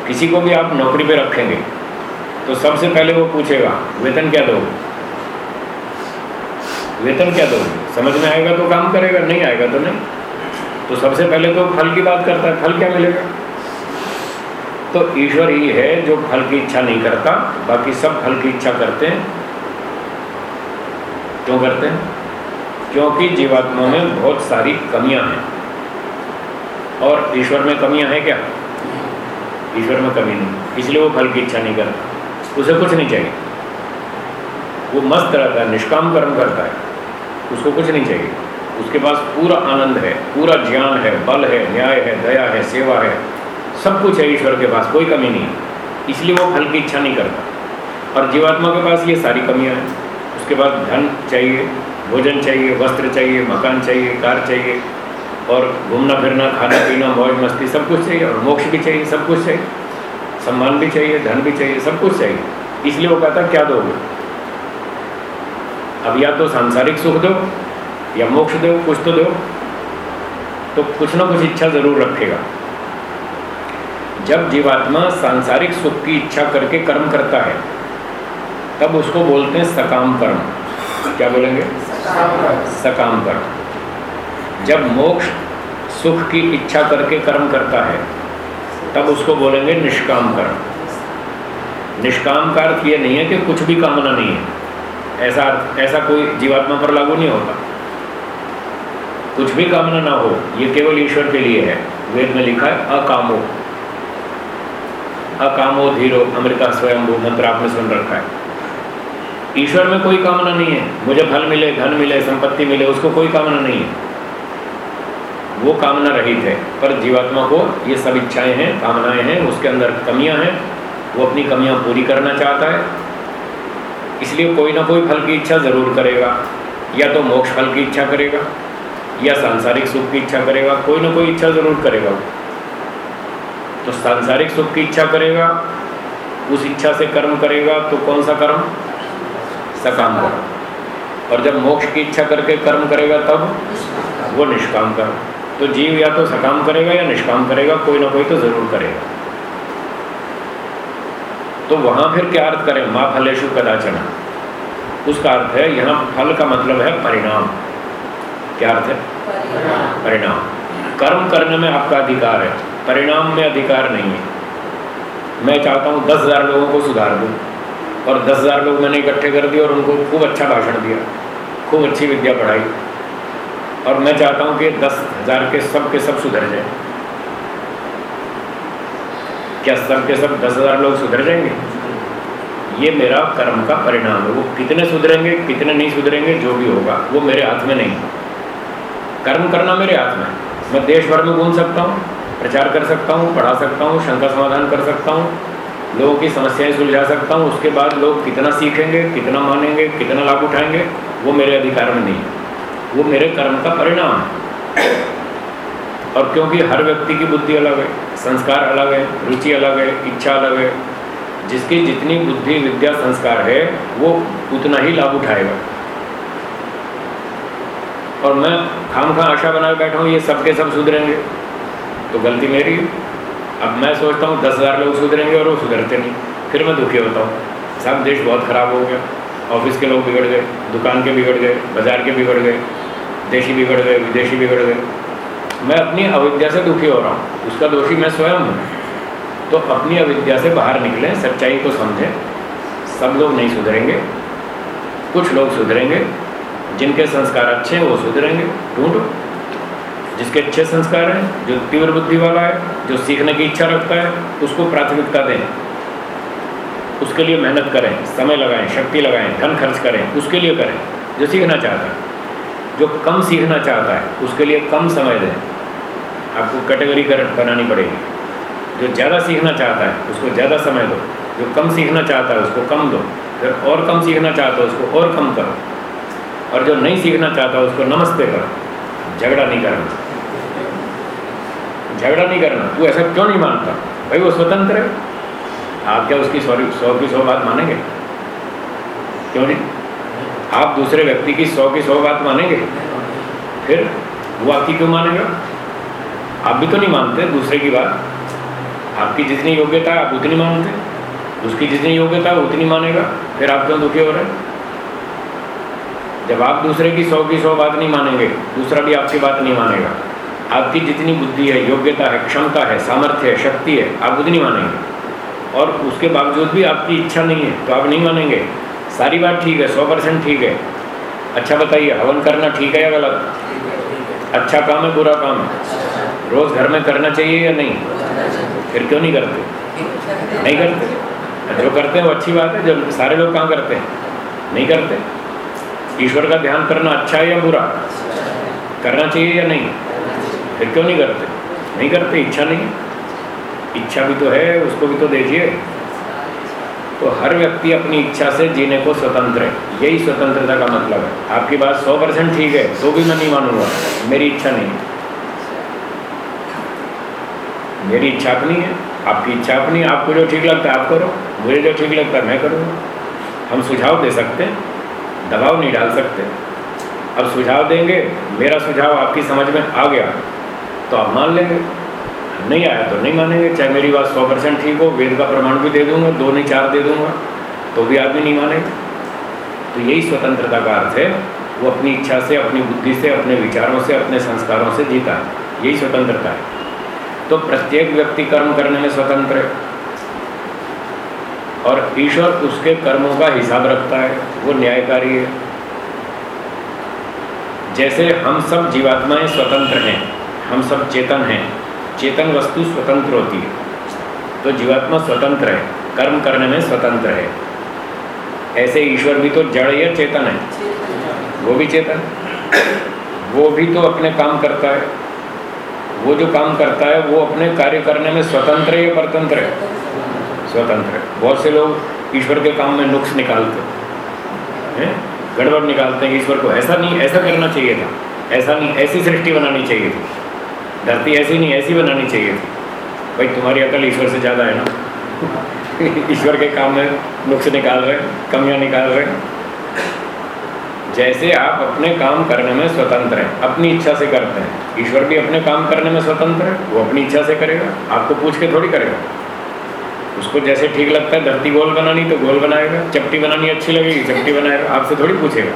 किसी को भी आप नौकरी पे रखेंगे तो सबसे पहले वो पूछेगा, वेतन क्या दोगे? वेतन क्या दोगे? समझ में आएगा तो काम करेगा, नहीं आएगा तो नहीं। तो सबसे पहले तो फल की बात करता है, फल क्या मिलेगा? तो ईश्वर ही है जो फल की इच्छा नहीं करता, बाकी सब फल की इच्छा करते हैं। क्यों करते हैं? क्योंकि जीवात्मा में बहुत सारी कमियाँ हैं। और ईश्वर में कमियाँ हैं क्या? ईश्वर में कमी नहीं। इसलिए वो फल की इच्छा नहीं करता। उसे कुछ नहीं चाहिए। वो मस्त रहता है, निष्काम कर्म करता है। उसको कुछ नहीं चाहिए। उसके पास पूरा आनंद है, पूरा ज्ञान है, बल है, न्याय है, दया है, सेवा है। सब कुछ है ईश्वर के पास, कोई कमी नहीं। इसलिए वो फल की इच्छा नहीं करता। और जीवात्मा के पास ये सारी कमियाँ हैं। उसके बाद धन चाहिए, भोजन चाहिए, वस्त्र चाहिए, मकान चाहिए, कार चाहिए। और घूमना फिरना खाना पीना मौज मस्ती सब कुछ चाहिए और मोक्ष भी चाहिए सब कुछ चाहिए। सम्मान भी चाहिए धन भी चाहिए सब कुछ चाहिए। इसलिए वो कहता क्या दोगे? अब या तो सांसारिक सुख दो या मोक्ष दो कुछ तो दो। तो कुछ ना कुछ इच्छा ज़रूर रखेगा। जब जीवात्मा सांसारिक सुख की इच्छा करके कर्म करता है तब उसको बोलते हैं सकाम कर्म क्या बोलेंगे? सकाम कर्म जब मोक्ष सुख की इच्छा करके कर्म करता है, तब उसको बोलेंगे निष्काम कर्म। निष्काम का अर्थ ये नहीं है कि कुछ भी कामना नहीं है। ऐसा ऐसा कोई जीवात्मा पर लागू नहीं होता। कुछ भी कामना ना हो, ये केवल ईश्वर के लिए है। वेद में लिखा है, अकामो। अकामो धीरो, अमृता स्वयं मंत्र आपने सुन रखा है। ईश्वर में कोई कामना नहीं है। मुझे फल मिले, धन मिले, संपत्ति मिले, उसको कोई कामना नहीं है। वो कामना रहित है। पर जीवात्मा को ये सब इच्छाएँ हैं, कामनाएँ हैं, उसके अंदर कमियाँ हैं, वो अपनी कमियाँ पूरी करना चाहता है। इसलिए कोई ना कोई फल की इच्छा ज़रूर करेगा। या तो मोक्ष फल की इच्छा करेगा, या सांसारिक सुख की इच्छा करेगा, कोई ना कोई इच्छा ज़रूर करेगा तो सांसारिक सुख की इच्छा करेगा, उस इच्छा से कर्म करेगा तो कौन सा कर्म? सकाम कर्म। और जब मोक्ष की इच्छा करके कर्म करेगा तब वो निष्काम कर्म। तो जीव या तो सकाम करेगा या निष्काम करेगा कोई ना कोई तो ज़रूर करेगा। तो वहाँ फिर क्या अर्थ करें? माँ फलेशु कदाचना। उसका अर्थ है यहाँ फल का मतलब है परिणाम। क्या अर्थ है? परिणाम। कर्म करने में आपका अधिकार है। परिणाम में अधिकार नहीं है। मैं चाहता हूँ दस हज़ार लोगों को सुधार दूँ। और दस हज़ार लोग मैंने इकट्ठे कर दिए और उनको खूब अच्छा भाषण दिया। खूब अच्छी विद्या पढ़ाई। और मैं चाहता हूँ कि दस हज़ार के सब के सब सुधर जाए। क्या सब के सब दस हज़ार लोग सुधर जाएँगे? ये मेरा कर्म का परिणाम है। वो कितने सुधरेंगे, कितने नहीं सुधरेंगे, जो भी होगा, वो मेरे हाथ में नहीं। कर्म करना मेरे हाथ में मैं देश भर में घूम सकता हूँ, प्रचार कर सकता हूँ, पढ़ा सकता हूँ, शंका समाधान कर सकता हूँ, लोगों की समस्याएँ सुलझा सकता हूँ, उसके बाद लोग कितना सीखेंगे, कितना मानेंगे, कितना लाभ उठाएँगे, वो मेरे अधिकार में नहीं वो मेरे कर्म का परिणाम है। और क्योंकि हर व्यक्ति की बुद्धि अलग है, संस्कार अलग है, रुचि अलग है, इच्छा अलग है, जिसकी जितनी बुद्धि, विद्या, संस्कार है, वो उतना ही लाभ उठाएगा। और मैं खाम खा आशा बना बैठा हूँ, ये सबके सब सुधरेंगे। तो गलती मेरी अब मैं सोचता हूँ, दस हज़ार लोग सुधरेंगे और वो सुधरते नहीं। फिर मैं दुखी होता हूँ। सब देश बहुत ख़राब हो गया। ऑफ़िस के लोग बिगड़ गए, दुकान के बिगड़ गए, बाज़ार के बिगड़ गए। देशी बिगड़ गए, विदेशी बिगड़ गए। मैं अपनी अविद्या से दुखी हो रहा हूँ। उसका दोषी मैं स्वयं हूँ। तो अपनी अविद्या से बाहर निकलें, सच्चाई को समझें। सब लोग नहीं सुधरेंगे, कुछ लोग सुधरेंगे। जिनके संस्कार अच्छे हैं, वो सुधरेंगे। ढूंढो। जिसके अच्छे संस्कार हैं, जो तीव्र बुद्धि वाला है, जो सीखने की इच्छा रखता है, उसको प्राथमिकता दें। उसके लिए मेहनत करें, समय लगाएँ, शक्ति लगाएँ, धन खर्च करें, उसके लिए करें, जो सीखना चाहता है। जो कम सीखना चाहता है, उसके लिए कम समय दें। आपको कैटेगरी बनानी पड़ेगी। जो ज़्यादा सीखना चाहता है, उसको ज़्यादा समय दो। जो कम सीखना चाहता है, उसको कम दो। फिर और कम सीखना चाहता है, उसको और कम करो। और जो नहीं सीखना चाहता उसको नमस्ते करो। झगड़ा नहीं करना। झगड़ा नहीं करना। तू ऐसा क्यों नहीं मानता? भाई, वो स्वतंत्र है। आप क्या उसकी सॉरी, सौ की सौ बात मानेंगे? क्यों नहीं? आप दूसरे व्यक्ति की सौ की सौ बात मानेंगे? फिर वो आपकी क्यों मानेगा? आप भी तो नहीं मानते दूसरे की बात। आपकी जितनी योग्यता आप उतनी मानते। उसकी जितनी योग्यता उतनी मानेगा। फिर आप क्यों दुखी हो रहे हैं? जब आप दूसरे की सौ की सौ बात नहीं मानेंगे, दूसरा भी आपकी बात नहीं मानेगा। आपकी जितनी बुद्धि है, योग्यता है, क्षमता है, सामर्थ्य है, शक्ति है, आप उतनी मानेंगे। और उसके बावजूद भी आपकी इच्छा नहीं है तो आप नहीं मानेंगे। सारी बात ठीक है, सौ परसेंट ठीक है। अच्छा बताइए, हवन करना ठीक है या गलत? अच्छा काम है, बुरा काम है? रोज़ घर में करना चाहिए या नहीं? फिर क्यों नहीं करते? नहीं करते? जो करते हैं वो अच्छी बात है जब सारे लोग कहाँ करते हैं। नहीं करते? ईश्वर का ध्यान करना अच्छा है या बुरा? करना चाहिए या नहीं? फिर क्यों नहीं करते? नहीं करते, इच्छा नहीं। इच्छा भी तो है, उसको भी तो देखिए। तो हर व्यक्ति अपनी इच्छा से जीने को स्वतंत्र है। यही स्वतंत्रता का मतलब है। आपकी बात सौ परसेंट ठीक है तो भी मैं नहीं मानूँगा। मेरी इच्छा नहीं मेरी इच्छा अपनी है। आपकी इच्छा अपनी आपको जो ठीक लगता है, आप करो। मुझे जो ठीक लगता है, मैं करूँगा। हम सुझाव दे सकते हैं। दबाव नहीं डाल सकते। अब सुझाव देंगे। मेरा सुझाव आपकी समझ में आ गया। तो आप मान लेंगे। नहीं आया तो नहीं मानेंगे, चाहे मेरी बात सौ परसेंट ठीक हो, वेद का प्रमाण भी दे दूँगा, दो नहीं चार दे दूँगा तो भी आदमी नहीं मानेगा। तो यही स्वतंत्रता का अर्थ है। वो अपनी इच्छा से, अपनी बुद्धि से, अपने विचारों से, अपने संस्कारों से जीता है। यही स्वतंत्रता है। तो प्रत्येक व्यक्ति कर्म करने में स्वतंत्र है। और ईश्वर उसके कर्मों का हिसाब रखता है। वो न्यायकारी है। जैसे हम सब जीवात्माएँ स्वतंत्र हैं, हम सब चेतन हैं चेतन वस्तु स्वतंत्र होती है। तो जीवात्मा स्वतंत्र है, कर्म करने में स्वतंत्र है। ऐसे ईश्वर भी तो जड़ या चेतन है। वो भी चेतन। वो भी तो अपने काम करता है। वो जो काम करता है, वो अपने कार्य करने में स्वतंत्र है या परतंत्र है? स्वतंत्र है। बहुत से लोग ईश्वर के काम में नुक्स निकालते हैं। गड़बड़ निकालते हैं ईश्वर को ऐसा नहीं, ऐसा करना चाहिए था। ऐसा नहीं, ऐसी सृष्टि बनानी चाहिए थी। धरती ऐसी नहीं, ऐसी बनानी चाहिए। थी भाई, तुम्हारी अकल ईश्वर से ज़्यादा है ना? (laughs) ईश्वर के काम में नुक्स निकाल रहे, कमियाँ निकाल रहे। जैसे आप अपने काम करने में स्वतंत्र हैं, अपनी इच्छा से करते हैं, ईश्वर भी अपने काम करने में स्वतंत्र है, वो अपनी इच्छा से करेगा, आपको पूछ के थोड़ी करेगा। उसको जैसे ठीक लगता है, धरती गोल बनानी तो गोल बनाएगा, चपटी बनानी अच्छी लगेगी, चपटी बनाएगा, आपसे थोड़ी पूछेगा।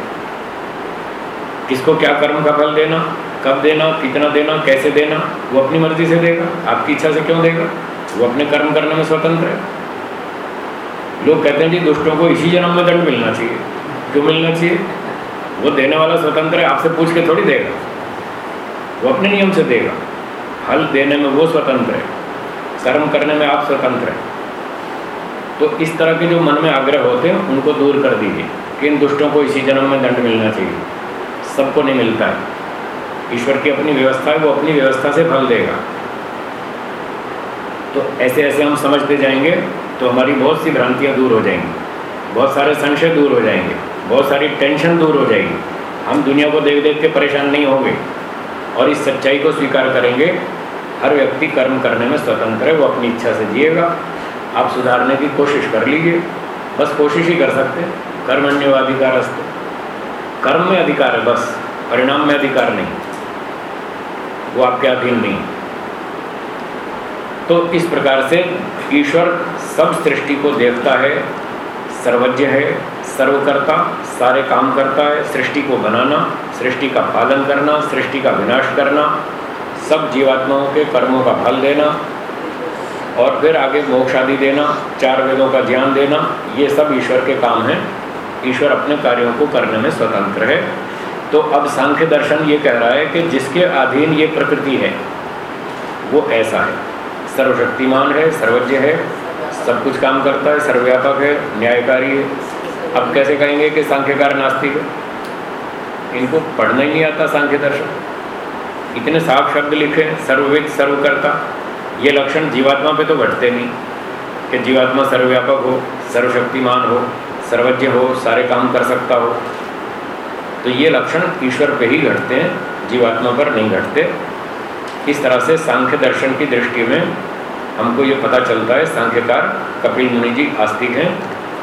किसको क्या कर्म का फल देना? कब देना, कितना देना, कैसे देना, वो अपनी मर्ज़ी से देगा, आपकी इच्छा से क्यों देगा? वो अपने कर्म करने में स्वतंत्र है। लोग कहते हैं जी, दुष्टों को इसी जन्म में दंड मिलना चाहिए। क्यों मिलना चाहिए? वो देने वाला स्वतंत्र है, आपसे पूछ के थोड़ी देगा। वो अपने नियम से देगा। हल देने में वो स्वतंत्र है। कर्म करने में आप स्वतंत्र हैं। तो इस तरह के जो मन में आग्रह होते हैं, उनको दूर कर दीजिए कि इन दुष्टों को इसी जन्म में दंड मिलना चाहिए। सबको नहीं मिलता है। ईश्वर की अपनी व्यवस्था है, वो अपनी व्यवस्था से फल देगा। तो ऐसे ऐसे हम समझते जाएँगे तो हमारी बहुत सी भ्रांतियाँ दूर हो जाएँगी। बहुत सारे संशय दूर हो जाएँगे। बहुत सारी टेंशन दूर हो जाएगी। हम दुनिया को देख देख के परेशान नहीं होंगे। और इस सच्चाई को स्वीकार करेंगे। हर व्यक्ति कर्म करने में स्वतंत्र है, वो अपनी इच्छा से जिएगा। आप सुधारने की कोशिश कर लीजिए। बस कोशिश ही कर सकते हैं। कर्मण्यवाधिकार कर्म में अधिकार है बस। परिणाम में अधिकार नहीं। वो आपके अधीन नहीं। तो इस प्रकार से ईश्वर सब सृष्टि को देखता है, सर्वज्ञ है, सर्वकर्ता, सारे काम करता है, सृष्टि को बनाना, सृष्टि का पालन करना, सृष्टि का विनाश करना, सब जीवात्माओं के कर्मों का फल देना, और फिर आगे मोक्ष आदि देना, चार वेदों का ज्ञान देना, ये सब ईश्वर के काम हैं। ईश्वर अपने कार्यों को करने में स्वतंत्र है। तो अब सांख्य दर्शन ये कह रहा है कि जिसके अधीन ये प्रकृति है, वो ऐसा है। सर्वशक्तिमान है, सर्वज्ञ है, सब कुछ काम करता है, सर्वव्यापक है, न्यायकारी है। अब कैसे कहेंगे कि सांख्यकार नास्तिक है? इनको पढ़ना ही नहीं आता सांख्य दर्शन। इतने साफ़ शब्द लिखे, सर्वविद, सर्वकर्ता, ये लक्षण जीवात्मा पे तो घटते नहीं कि जीवात्मा सर्वव्यापक हो, सर्वशक्तिमान हो, सर्वज्ञ हो, सारे काम कर सकता हो। तो ये लक्षण ईश्वर पे ही घटते हैं, जीवात्मा पर नहीं घटते। इस तरह से सांख्य दर्शन की दृष्टि में हमको ये पता चलता है, सांख्यकार कपिल मुनि जी आस्तिक हैं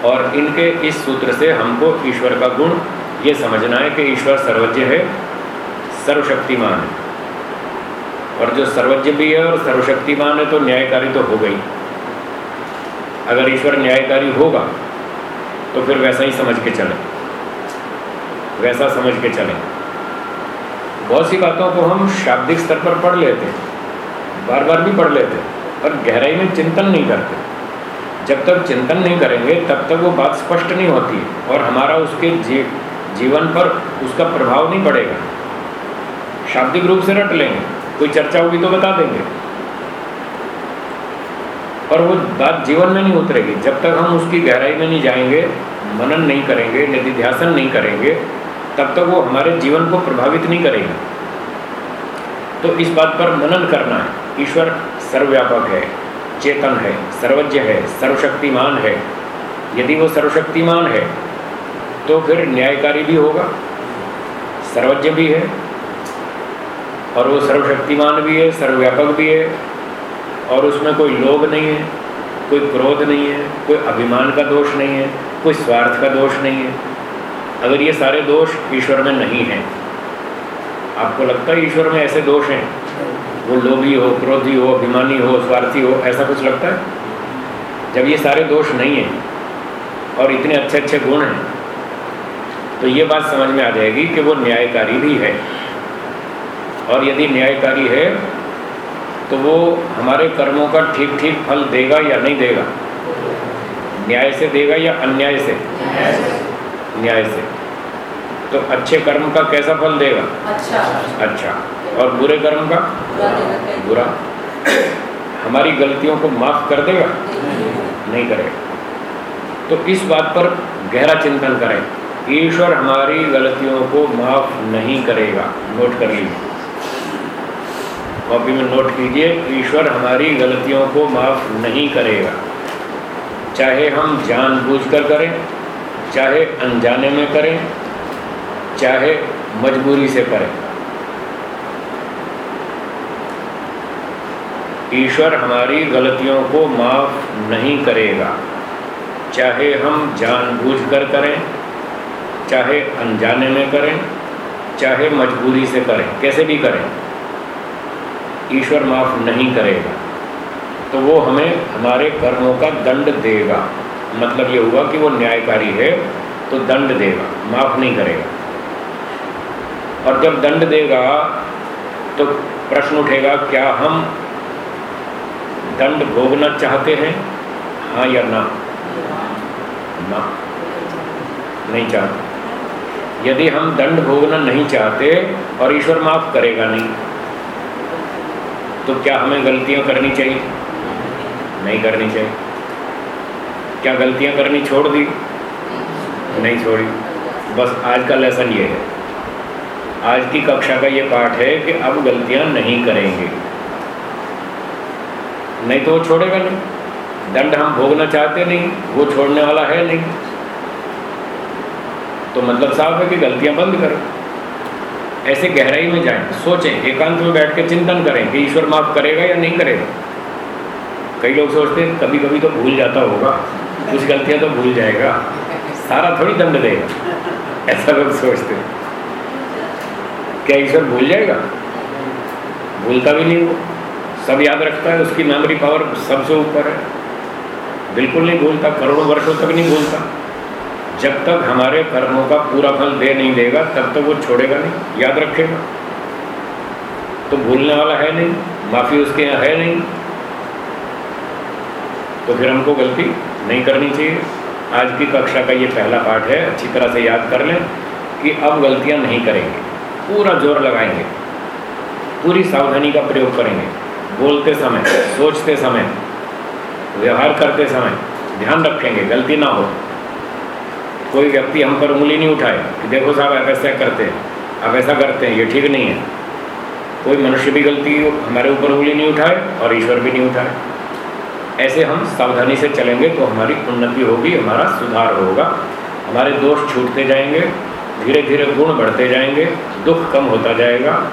और इनके इस सूत्र से हमको ईश्वर का गुण, ये समझना है कि ईश्वर सर्वज्ञ है, सर्वशक्तिमान है। और जो सर्वज्ञ भी है और सर्वशक्तिमान है तो न्यायकारी तो हो गई। अगर ईश्वर न्यायकारी होगा तो फिर वैसा ही समझ के चले। वैसा समझ के चलें। बहुत सी बातों को हम शाब्दिक स्तर पर पढ़ लेते हैं बार बार भी पढ़ लेते हैं पर गहराई में चिंतन नहीं करते। जब तक चिंतन नहीं करेंगे तब तक वो बात स्पष्ट नहीं होती और हमारा उसके जी, जीवन पर उसका प्रभाव नहीं पड़ेगा। शाब्दिक रूप से रट लेंगे कोई चर्चा होगी तो बता देंगे। और वो बात जीवन में नहीं उतरेगी। जब तक हम उसकी गहराई में नहीं जाएँगे मनन नहीं करेंगे निधिध्यासन नहीं करेंगे तब तक वो हमारे जीवन को प्रभावित नहीं करेगा। तो इस बात पर मनन करना है। ईश्वर सर्वव्यापक है, चेतन है, सर्वज्ञ है, सर्वशक्तिमान है। यदि वो सर्वशक्तिमान है तो फिर न्यायकारी भी होगा, सर्वज्ञ भी है, और वो सर्वशक्तिमान भी है, सर्वव्यापक भी है, और उसमें कोई लोभ नहीं है, कोई क्रोध नहीं है, कोई अभिमान का दोष नहीं है, कोई स्वार्थ का दोष नहीं है। अगर ये सारे दोष ईश्वर में नहीं हैं, आपको लगता है ईश्वर में ऐसे दोष हैं? वो लोभी हो, क्रोधी हो, अभिमानी हो, स्वार्थी हो, ऐसा कुछ लगता है? जब ये सारे दोष नहीं हैं और इतने अच्छे अच्छे गुण हैं तो ये बात समझ में आ जाएगी कि वो न्यायकारी भी है। और यदि न्यायकारी है तो वो हमारे कर्मों का ठीक ठीक फल देगा या नहीं देगा? न्याय से देगा या अन्याय से? न्याय से। तो अच्छे कर्म का कैसा फल देगा? अच्छा। अच्छा। और बुरे कर्म का? बुरा हमारी गलतियों को माफ़ कर देगा? नहीं करेगा। तो इस बात पर गहरा चिंतन करें। ईश्वर हमारी गलतियों को माफ़ नहीं करेगा। नोट कर लीजिए। कॉपी में नोट कीजिए। ईश्वर हमारी गलतियों को माफ़ नहीं करेगा। चाहे हम जानबूझकर करें चाहे अनजाने में करें, चाहे मजबूरी से करें। ईश्वर हमारी गलतियों को माफ़ नहीं करेगा। चाहे हम जानबूझकर करें, चाहे अनजाने में करें, चाहे मजबूरी से करें, कैसे भी करें, ईश्वर माफ़ नहीं करेगा। तो वो हमें हमारे कर्मों का दंड देगा। मतलब ये हुआ कि वो न्यायकारी है तो दंड देगा, माफ़ नहीं करेगा। और जब दंड देगा तो प्रश्न उठेगा, क्या हम दंड भोगना चाहते हैं? हाँ या ना? ना। नहीं चाहते। यदि हम दंड भोगना नहीं चाहते और ईश्वर माफ़ करेगा नहीं तो क्या हमें गलतियाँ करनी चाहिए? नहीं करनी चाहिए। क्या गलतियाँ करनी छोड़ दी? नहीं छोड़ी। बस आज का लेसन ये है। आज की कक्षा का ये पाठ है कि अब गलतियाँ नहीं करेंगे। नहीं तो वो छोड़ेगा नहीं। दंड हम भोगना चाहते नहीं, वो छोड़ने वाला है नहीं। तो मतलब साफ़ है कि गलतियाँ बंद करो। ऐसे गहराई में जाएँ, सोचें, एकांत में बैठ के चिंतन करें कि ईश्वर माफ़ करेगा या नहीं करेगा। कई लोग सोचते हैं कभी कभी तो भूल जाता होगा। कुछ गलतियाँ तो भूल जाएगा। सारा थोड़ी दंड देगा। ऐसा लोग सोचते क्या ईश्वर भूल जाएगा? भूलता भी नहीं वो। सब याद रखता है, उसकी मेमोरी पावर सबसे ऊपर है। बिल्कुल नहीं भूलता, करोड़ों वर्षों तक नहीं भूलता। जब तक हमारे कर्मों का पूरा फल दे नहीं देगा, तब तक तो वो छोड़ेगा नहीं, याद रखेगा। तो भूलने वाला है नहीं, माफ़ी उसके यहाँ है नहीं। तो फिर हमको गलती नहीं करनी चाहिए। आज की कक्षा का ये पहला पाठ है, अच्छी तरह से याद कर लें कि अब गलतियाँ नहीं करेंगे, पूरा ज़ोर लगाएँगे, पूरी सावधानी का प्रयोग करेंगे, बोलते समय, सोचते समय, व्यवहार करते समय ध्यान रखेंगे, गलती ना हो। कोई व्यक्ति हम पर उंगली नहीं उठाए कि देखो साहब, आप ऐसा करते हैं, आप ऐसा करते हैं, ये ठीक नहीं है। कोई मनुष्य भी गलती हमारे ऊपर उंगली नहीं उठाए और ईश्वर भी नहीं उठाए। ऐसे हम सावधानी से चलेंगे तो हमारी उन्नति होगी, हमारा सुधार होगा। हमारे दोष छूटते जाएँगे धीरे धीरे गुण बढ़ते जाएँगे, दुख कम होता जाएगा,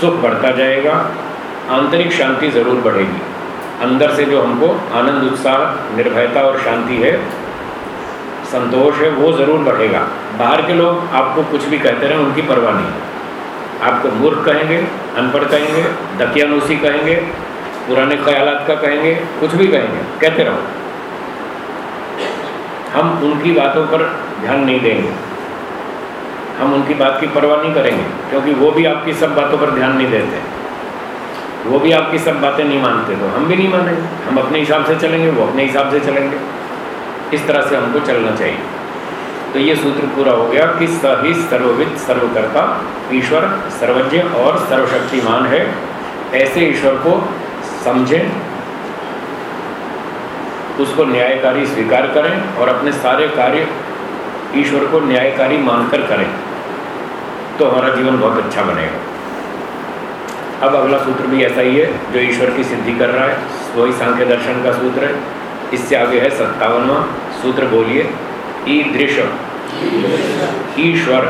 सुख बढ़ता जाएगा, आंतरिक शांति ज़रूर बढ़ेगी। अंदर से जो हमको आनंद, उत्साह, निर्भयता और शांति है, संतोष है, वो ज़रूर बढ़ेगा। बाहर के लोग आपको कुछ भी कहते रहें, उनकी परवाह नहीं। आपको मूर्ख कहेंगे, अनपढ़ कहेंगे, दकियानुसी कहेंगे पुराने ख्यालात का कहेंगे, कुछ भी कहेंगे, कहते रहो। हम उनकी बातों पर ध्यान नहीं देंगे। हम उनकी बात की परवाह नहीं करेंगे, क्योंकि वो भी आपकी सब बातों पर ध्यान नहीं देते। वो भी आपकी सब बातें नहीं मानते तो हम भी नहीं मानेंगे। हम अपने हिसाब से चलेंगे, वो अपने हिसाब से चलेंगे। इस तरह से हमको चलना चाहिए। तो ये सूत्र पूरा हो गया कि सही सर्वविद, सर्वकर्ता, ईश्वर, सर्वज्ञ और सर्वशक्तिमान है। ऐसे ईश्वर को समझें उसको न्यायकारी स्वीकार करें और अपने सारे कार्य ईश्वर को न्यायकारी मानकर करें तो हमारा जीवन बहुत अच्छा बनेगा। अब अगला सूत्र भी ऐसा ही है जो ईश्वर की सिद्धि कर रहा है। वही सांख्य दर्शन का सूत्र है। इससे आगे है सत्तावनवा सूत्र बोलिए ईदृश। ईश्वर।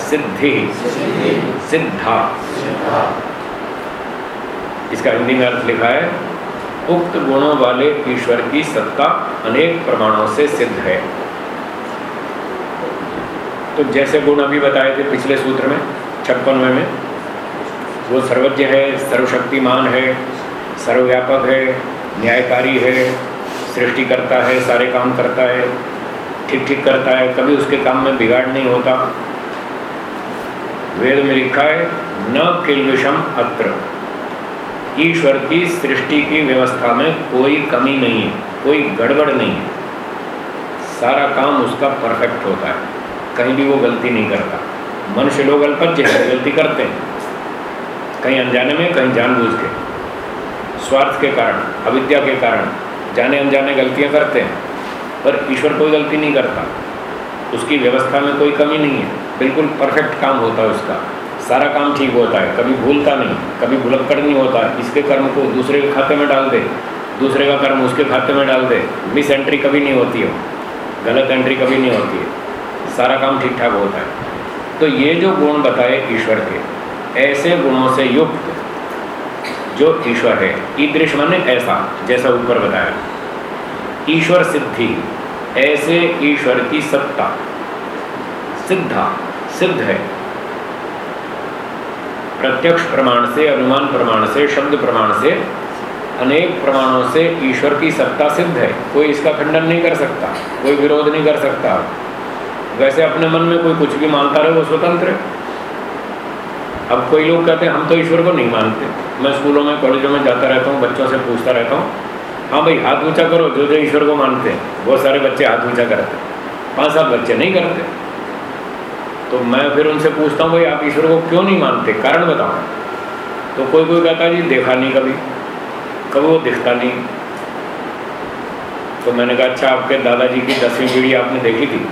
सिद्धि। सिद्धा। इसका हिंदी में अर्थ लिखा है, उक्त गुणों वाले ईश्वर की सत्ता अनेक प्रमाणों से सिद्ध है। तो जैसे गुण अभी बताए थे पिछले सूत्र में, छप्पनवे में, वो सर्वज्ञ है, सर्वशक्तिमान है, सर्वव्यापक है, न्यायकारी है सृष्टि करता है, सारे काम करता है ठीक ठीक करता है, कभी उसके काम में बिगाड़ नहीं होता। वेद में लिखा है, न किलविषम अत्र। ईश्वर की सृष्टि की व्यवस्था में कोई कमी नहीं है, कोई गड़बड़ नहीं है। सारा काम उसका परफेक्ट होता है, कहीं भी वो गलती नहीं करता। मनुष्य लोग अल्पज्ञ है गलती करते हैं। कहीं अनजाने में, कहीं जानबूझ के। स्वार्थ के कारण, अविद्या के कारण, जाने अनजाने गलतियाँ करते हैं, पर ईश्वर कोई गलती नहीं करता। उसकी व्यवस्था में कोई कमी नहीं है, बिल्कुल परफेक्ट काम होता है उसका। सारा काम ठीक होता है, कभी भूलता नहीं, कभी भुलक्कड़ नहीं होता, इसके कर्म को दूसरे के खाते में डाल दे, दूसरे का कर्म उसके खाते में डाल दे, मिस एंट्री कभी नहीं होती है, गलत एंट्री कभी नहीं होती है, सारा काम ठीक ठाक होता है। तो ये जो गुण बताए ईश्वर के, ऐसे गुणों से युक्त जो ईश्वर है ईदृश माने ऐसा, जैसा ऊपर बताया। ईश्वर सिद्धि, ऐसे ईश्वर की सत्ता, सिद्धा, सिद्ध है। प्रत्यक्ष प्रमाण से, अनुमान प्रमाण से, शब्द प्रमाण से, अनेक प्रमाणों से ईश्वर की सत्ता सिद्ध है। कोई इसका खंडन नहीं कर सकता, कोई विरोध नहीं कर सकता। वैसे अपने मन में कोई कुछ भी मानता रहे, वो स्वतंत्र है। अब कोई लोग कहते हैं, हम तो ईश्वर को नहीं मानते। मैं स्कूलों में, कॉलेजों में जाता रहता हूँ, बच्चों से पूछता रहता हूँ हाँ भाई, हाथ ऊँचा करो, जो जो ईश्वर को मानते हैं बहुत सारे बच्चे हाथ ऊँचा करते हैं। पाँच सात बच्चे नहीं करते। तो मैं फिर उनसे पूछता हूँ, भाई, आप ईश्वर को क्यों नहीं मानते? कारण बताओ। तो कोई कोई कहता जी, देखा नहीं कभी। कभी वो दिखता नहीं। तो मैंने कहा अच्छा आपके दादाजी की दसवीं पीढ़ी आपने देखी थी?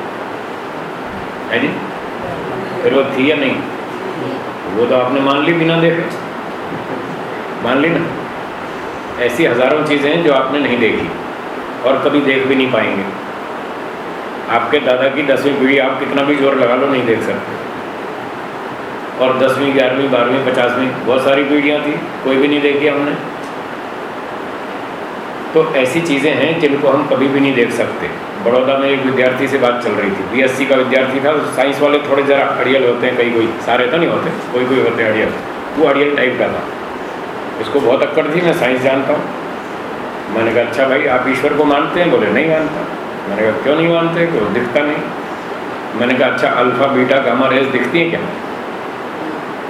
है जी? फिर वो थी या नहीं? वो तो आपने मान ली बिना देखे। मान ली ना? ऐसी हज़ारों चीज़ें हैं जो आपने नहीं देखी और कभी देख भी नहीं पाएँगे। आपके दादा की दसवीं पीढ़ी, आप कितना भी ज़ोर लगा लो, नहीं देख सकते। और दसवीं, ग्यारहवीं, बारहवीं, पचासवीं, बहुत सारी पीढ़ियाँ थी, कोई भी नहीं देखी हमने। तो ऐसी चीज़ें हैं जिनको हम कभी भी नहीं देख सकते। बड़ौदा में एक विद्यार्थी से बात चल रही थी। बीएससी का विद्यार्थी था, साइंस वाले थोड़े ज़रा अड़ियल होते हैं, कई कोई, सारे तो नहीं होते, कोई कोई होते अड़ियल वो अड़ियल टाइप का था। उसको बहुत अक्कड़ थी, मैं साइंस जानता हूँ। मैंने कहा अच्छा भाई, आप ईश्वर को मानते हैं? बोले, नहीं मानता। मैंने कहा, क्यों नहीं मानते? वो दिखता नहीं। मैंने कहा अच्छा अल्फ़ा, बीटा, गामा रेस दिखती है क्या?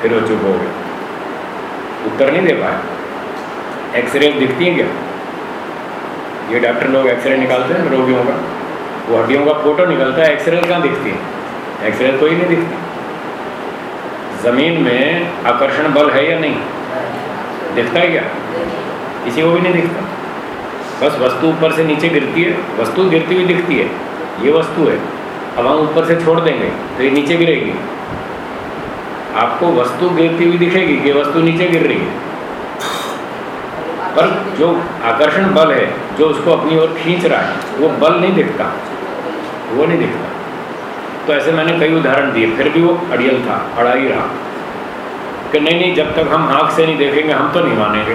फिर वो चुप हो गए। उत्तर नहीं दे पाया एक्सरे दिखती हैं क्या? ये डॉक्टर लोग एक्सरे निकालते हैं रोगियों का। वो हड्डियों का फ़ोटो निकलता है एक्सरे कहाँ दिखती है? एक्सरे कोई नहीं दिखती। ज़मीन में आकर्षण बल है या नहीं? दिखता है क्या? किसी को भी नहीं दिखता। बस वस्तु ऊपर से नीचे गिरती है, वस्तु गिरती हुई दिखती है, ये वस्तु है। अब हम ऊपर से छोड़ देंगे तो ये नीचे गिरेगी। आपको वस्तु गिरती हुई दिखेगी कि वस्तु नीचे गिर रही है। पर जो आकर्षण बल है, जो उसको अपनी ओर खींच रहा है, वो बल नहीं दिखता। वो नहीं दिखता। तो ऐसे मैंने कई उदाहरण दिए, फिर भी वो अड़ियल था, अड़ा ही रहा। कि नहीं नहीं, जब तक हम आँख से नहीं देखेंगे, हम तो नहीं मानेंगे।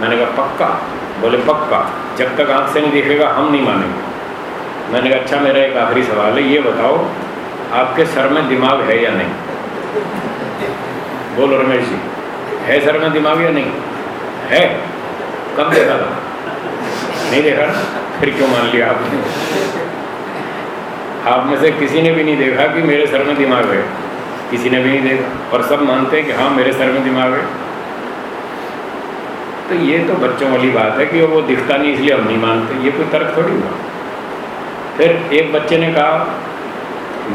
मैंने कहा, पक्का? बोले, पक्का, जब तक आँख से नहीं देखेगा, हम नहीं मानेंगे। मैंने कहा अच्छा मेरा एक आखिरी सवाल है, ये बताओ, आपके सर में दिमाग है या नहीं? बोलो, रमेश जी, है सर में दिमाग या नहीं? है कब देखा था नहीं देखा ना? फिर क्यों मान लिया आपने? आप में से किसी ने भी नहीं देखा कि मेरे सर में दिमाग है? किसी ने भी नहीं देखा, और सब मानते हैं कि हाँ मेरे सर में दिमाग है। तो ये तो बच्चों वाली बात है कि वो दिखता नहीं, इसलिए हम नहीं मानते। ये कोई तर्क थोड़ी हुआ। फिर एक बच्चे ने कहा,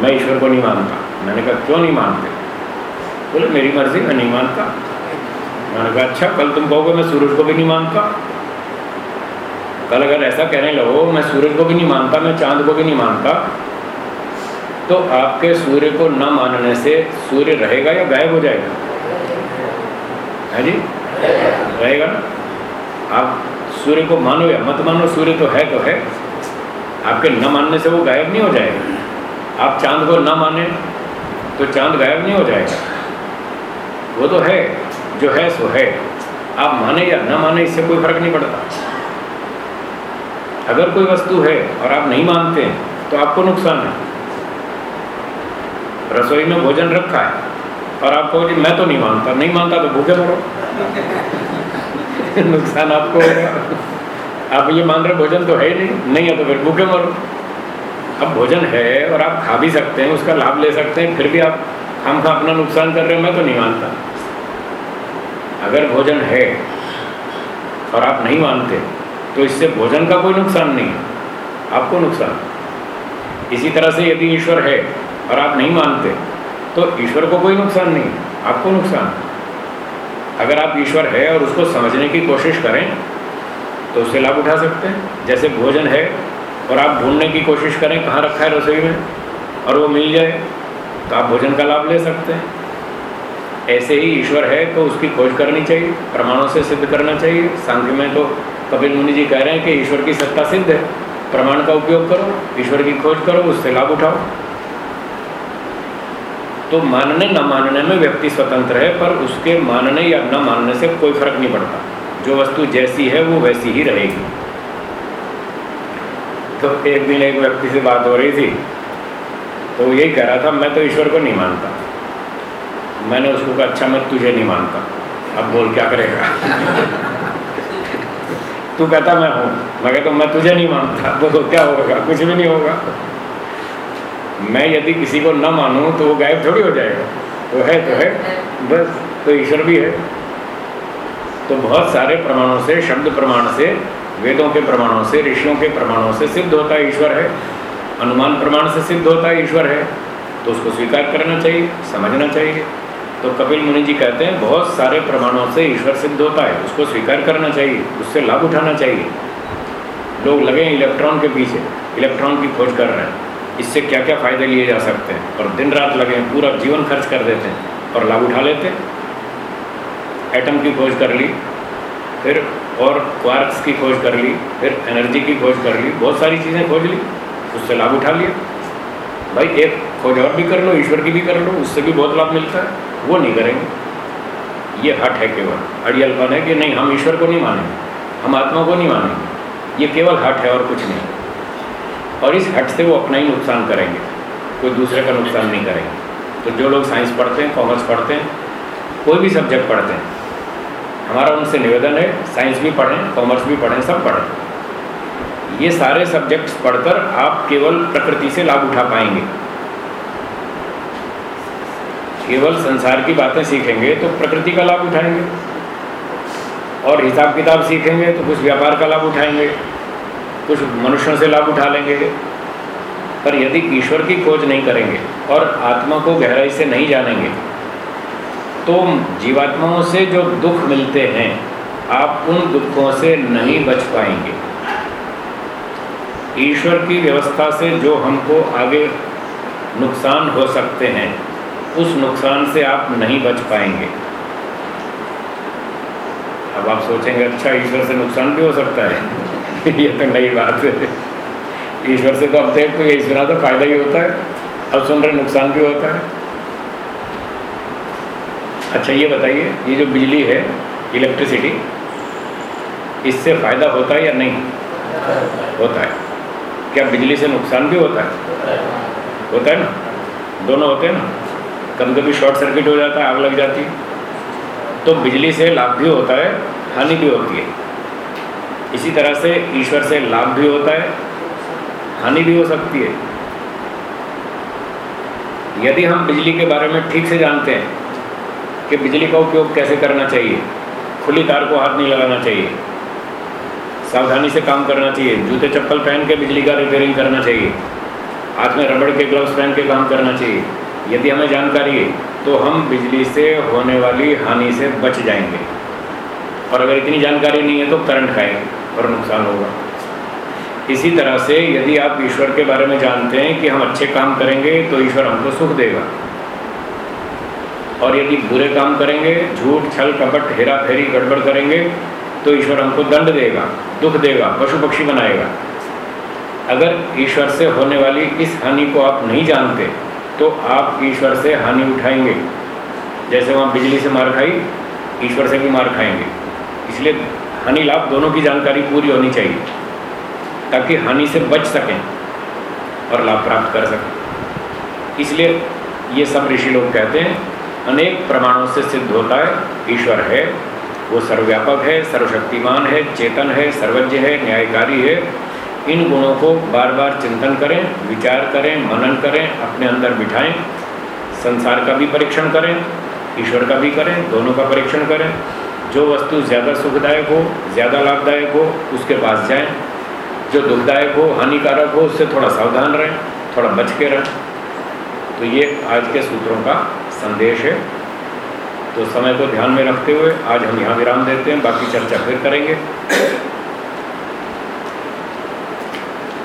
मैं ईश्वर को नहीं मानता। मैंने कहा, क्यों नहीं मानते? बोले, मेरी मर्ज़ी, मैं नहीं मानता। मैंने कहा अच्छा कल तुम कहोगे, मैं सूरज को भी नहीं मानता। कल अगर ऐसा कहने लगो, मैं सूरज को भी नहीं मानता, मैं चाँद को भी नहीं मानता तो आपके सूर्य को न मानने से सूर्य रहेगा या गायब हो जाएगा? है जी? रहेगा ना? आप सूर्य को मानो या मत मानो सूर्य तो है तो है। आपके न मानने से वो गायब नहीं हो जाएगा। आप चाँद को न माने तो चाँद गायब नहीं हो जाएगा। वो तो है, जो है सो है। आप माने या न माने, इससे कोई फ़र्क नहीं पड़ता। अगर कोई वस्तु है और आप नहीं मानते तो आपको नुकसान है। रसोई में भोजन रखा है। और आप कहो जी मैं तो नहीं मानता। नहीं मानता तो भूखे मरो। (laughs) नुकसान आपको आप ये मान रहे भोजन तो है ही नहीं। नहीं है तो फिर भूखे मरो। अब भोजन है और आप खा भी सकते हैं, उसका लाभ ले सकते हैं, फिर भी आप हम खा अपना नुकसान कर रहे हैं, मैं तो नहीं मानता। अगर भोजन है और आप नहीं मानते तो इससे भोजन का कोई नुकसान नहीं है। आपको नुकसान। इसी तरह से यदि ईश्वर है और आप नहीं मानते तो ईश्वर को कोई नुकसान नहीं, आपको नुकसान। अगर आप ईश्वर है और उसको समझने की कोशिश करें तो उससे लाभ उठा सकते हैं। जैसे भोजन है और आप ढूँढने की कोशिश करें, कहाँ रखा है रसोई में, और वो मिल जाए तो आप भोजन का लाभ ले सकते हैं। ऐसे ही ईश्वर है तो उसकी खोज करनी चाहिए, प्रमाणों से सिद्ध करना चाहिए। सांख्य में तो कपिल मुनि जी कह रहे हैं कि ईश्वर की सत्ता सिद्ध है। प्रमाण का उपयोग करो, ईश्वर की खोज करो, उससे लाभ उठाओ। तो मानने न मानने में व्यक्ति स्वतंत्र है पर उसके मानने या न मानने से कोई फ़र्क नहीं पड़ता। जो वस्तु जैसी है वो वैसी ही रहेगी। तो एक दिन एक व्यक्ति से बात हो रही थी तो वो यही कह रहा था मैं तो ईश्वर को नहीं मानता। मैंने उसको कहा अच्छा मैं तुझे नहीं मानता। अब बोल क्या करेगा? (laughs) तू कहता मैं हूँ। मैं कहता तो मैं तुझे नहीं मानता। (laughs) तो, क्या होगा? कुछ भी नहीं होगा। मैं यदि किसी को न मानूं तो वो गायब थोड़ी हो जाएगा। वो है तो है। बस तो ईश्वर भी है। तो बहुत सारे प्रमाणों से शब्द प्रमाण से वेदों के प्रमाणों से ऋषियों के प्रमाणों से सिद्ध होता है ईश्वर है। अनुमान प्रमाण से सिद्ध होता है ईश्वर है। तो उसको स्वीकार करना चाहिए समझना चाहिए। तो कपिल मुनि जी कहते हैं बहुत सारे प्रमाणों से ईश्वर सिद्ध होता है। उसको स्वीकार करना चाहिए उससे लाभ उठाना चाहिए। लोग लगे इलेक्ट्रॉन के पीछे इलेक्ट्रॉन की खोज कर रहे हैं। इससे क्या क्या फ़ायदे लिए जा सकते हैं? और दिन रात लगे, पूरा जीवन खर्च कर देते हैं और लाभ उठा लेते हैं। एटम की खोज कर ली, फिर और क्वार्क्स की खोज कर ली, फिर एनर्जी की खोज कर ली, बहुत सारी चीज़ें खोज ली, उससे लाभ उठा लिया। भाई, एक खोज और भी कर लो, ईश्वर की भी कर लो, उससे भी बहुत लाभ मिलता है। वो नहीं करेंगे। ये हट है केवल। अड़ियलपन है कि नहीं, हम ईश्वर को नहीं मानेंगे, हम आत्मा को नहीं मानेंगे। ये केवल हट है और कुछ नहीं। और इस हट से वो अपना ही नुकसान करेंगे। कोई दूसरे का नुकसान नहीं करेंगे। तो जो लोग साइंस पढ़ते हैं कॉमर्स पढ़ते हैं, कोई भी सब्जेक्ट पढ़ते हैं, हमारा उनसे निवेदन है साइंस भी पढ़ें कॉमर्स भी पढ़ें, सब पढ़ें। ये सारे सब्जेक्ट्स पढ़कर आप केवल प्रकृति से लाभ उठा पाएँगे। केवल संसार की बातें सीखेंगे तो प्रकृति का लाभ उठाएँगे। और हिसाब किताब सीखेंगे तो कुछ व्यापार का लाभ उठाएँगे। कुछ मनुष्यों से लाभ उठा लेंगे। पर यदि ईश्वर की खोज नहीं करेंगे और आत्मा को गहराई से नहीं जानेंगे तो जीवात्माओं से जो दुख मिलते हैं, आप उन दुखों से नहीं बच पाएँगे। ईश्वर की व्यवस्था से जो हमको आगे नुकसान हो सकते हैं, उस नुकसान से आप नहीं बच पाएँगे। अब आप सोचेंगे अच्छा ईश्वर से नुकसान भी हो सकता है। ये तो नई बात है। ईश्वर से तो अब देख तो ये सुना तो फ़ायदा ही होता है। अब सुन रहे नुकसान भी होता है। अच्छा ये बताइए, ये जो बिजली है, इलेक्ट्रिसिटी, इससे फ़ायदा होता है या नहीं? होता है। क्या बिजली से नुकसान भी होता है? होता है ना? दोनों होते हैं ना? कभी कभी शॉर्ट सर्किट हो जाता है, आग लग जाती है। तो बिजली से लाभ भी होता है, हानि भी होती है। इसी तरह से ईश्वर से लाभ भी होता है, हानि भी हो सकती है। यदि हम बिजली के बारे में ठीक से जानते हैं कि बिजली का उपयोग कैसे करना चाहिए, खुली तार को हाथ नहीं लगाना चाहिए, सावधानी से काम करना चाहिए, जूते, चप्पल पहन के बिजली का रिपेयरिंग करना चाहिए, हाथ में रबड़ के ग्लव्स पहन के काम करना चाहिए, यदि हमें जानकारी है तो हम बिजली से होने वाली हानि से बच जाएँगे। और अगर इतनी जानकारी नहीं है तो करंट खाएँगे। और नुकसान होगा। इसी तरह से यदि आप ईश्वर के बारे में जानते हैं कि हम अच्छे काम करेंगे तो ईश्वर हमको सुख देगा। और यदि बुरे काम करेंगे, झूठ, छल, कपट, हेरा फेरी, गड़बड़ करेंगे तो ईश्वर हमको दंड देगा, दुख देगा, पशु पक्षी बनाएगा। अगर ईश्वर से होने वाली इस हानि को आप नहीं जानते तो आप ईश्वर से हानि उठाएँगे। जैसे वहाँ बिजली से मार खाई, ईश्वर से भी मार खाएँगे। इसलिए हानि लाभ दोनों की जानकारी पूरी होनी चाहिए, ताकि हानि से बच सकें और लाभ प्राप्त कर सकें। इसलिए ये सब ऋषि लोग कहते हैं, अनेक प्रमाणों से सिद्ध होता है, ईश्वर है, वो सर्वव्यापक है, सर्वशक्तिमान है, चेतन है, सर्वज्ञ है, न्यायकारी है। इन गुणों को बार बार चिंतन करें, विचार करें, मनन करें, अपने अंदर बिठाएँ, संसार का भी परीक्षण करें, ईश्वर का भी करें, दोनों का परीक्षण करें। जो वस्तु ज़्यादा सुखदायक हो, ज़्यादा लाभदायक हो, उसके पास जाएँ। जो दुखदायक हो, हानिकारक हो, उससे थोड़ा सावधान रहें, थोड़ा बच के रहें। तो ये आज के सूत्रों का संदेश है। तो समय को ध्यान में रखते हुए आज हम यहाँ विराम देते हैं, बाकी चर्चा फिर करेंगे।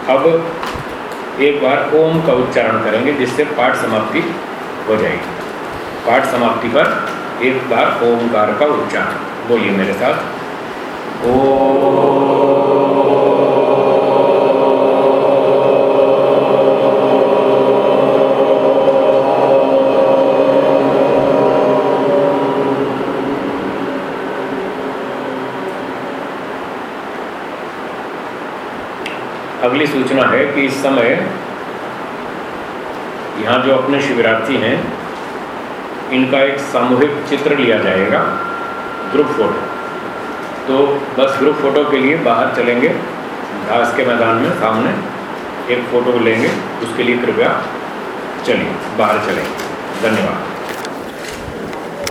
अब एक बार ओम का उच्चारण करेंगे, जिससे पाठ समाप्ति हो जाएगी। पाठ समाप्ति पर एक बार ओमकार का उच्चारण। बोलिए मेरे साथ ओ अगली सूचना है कि इस समय यहाँ जो अपने शिविरार्थी हैं, इनका एक सामूहिक चित्र लिया जाएगा। ग्रुप फ़ोटो तो बस ग्रुप फ़ोटो के लिए बाहर चलेंगे। घास के मैदान में सामने एक फ़ोटो लेंगे। उसके लिए कृपया चलिए, बाहर चलेंगे धन्यवाद।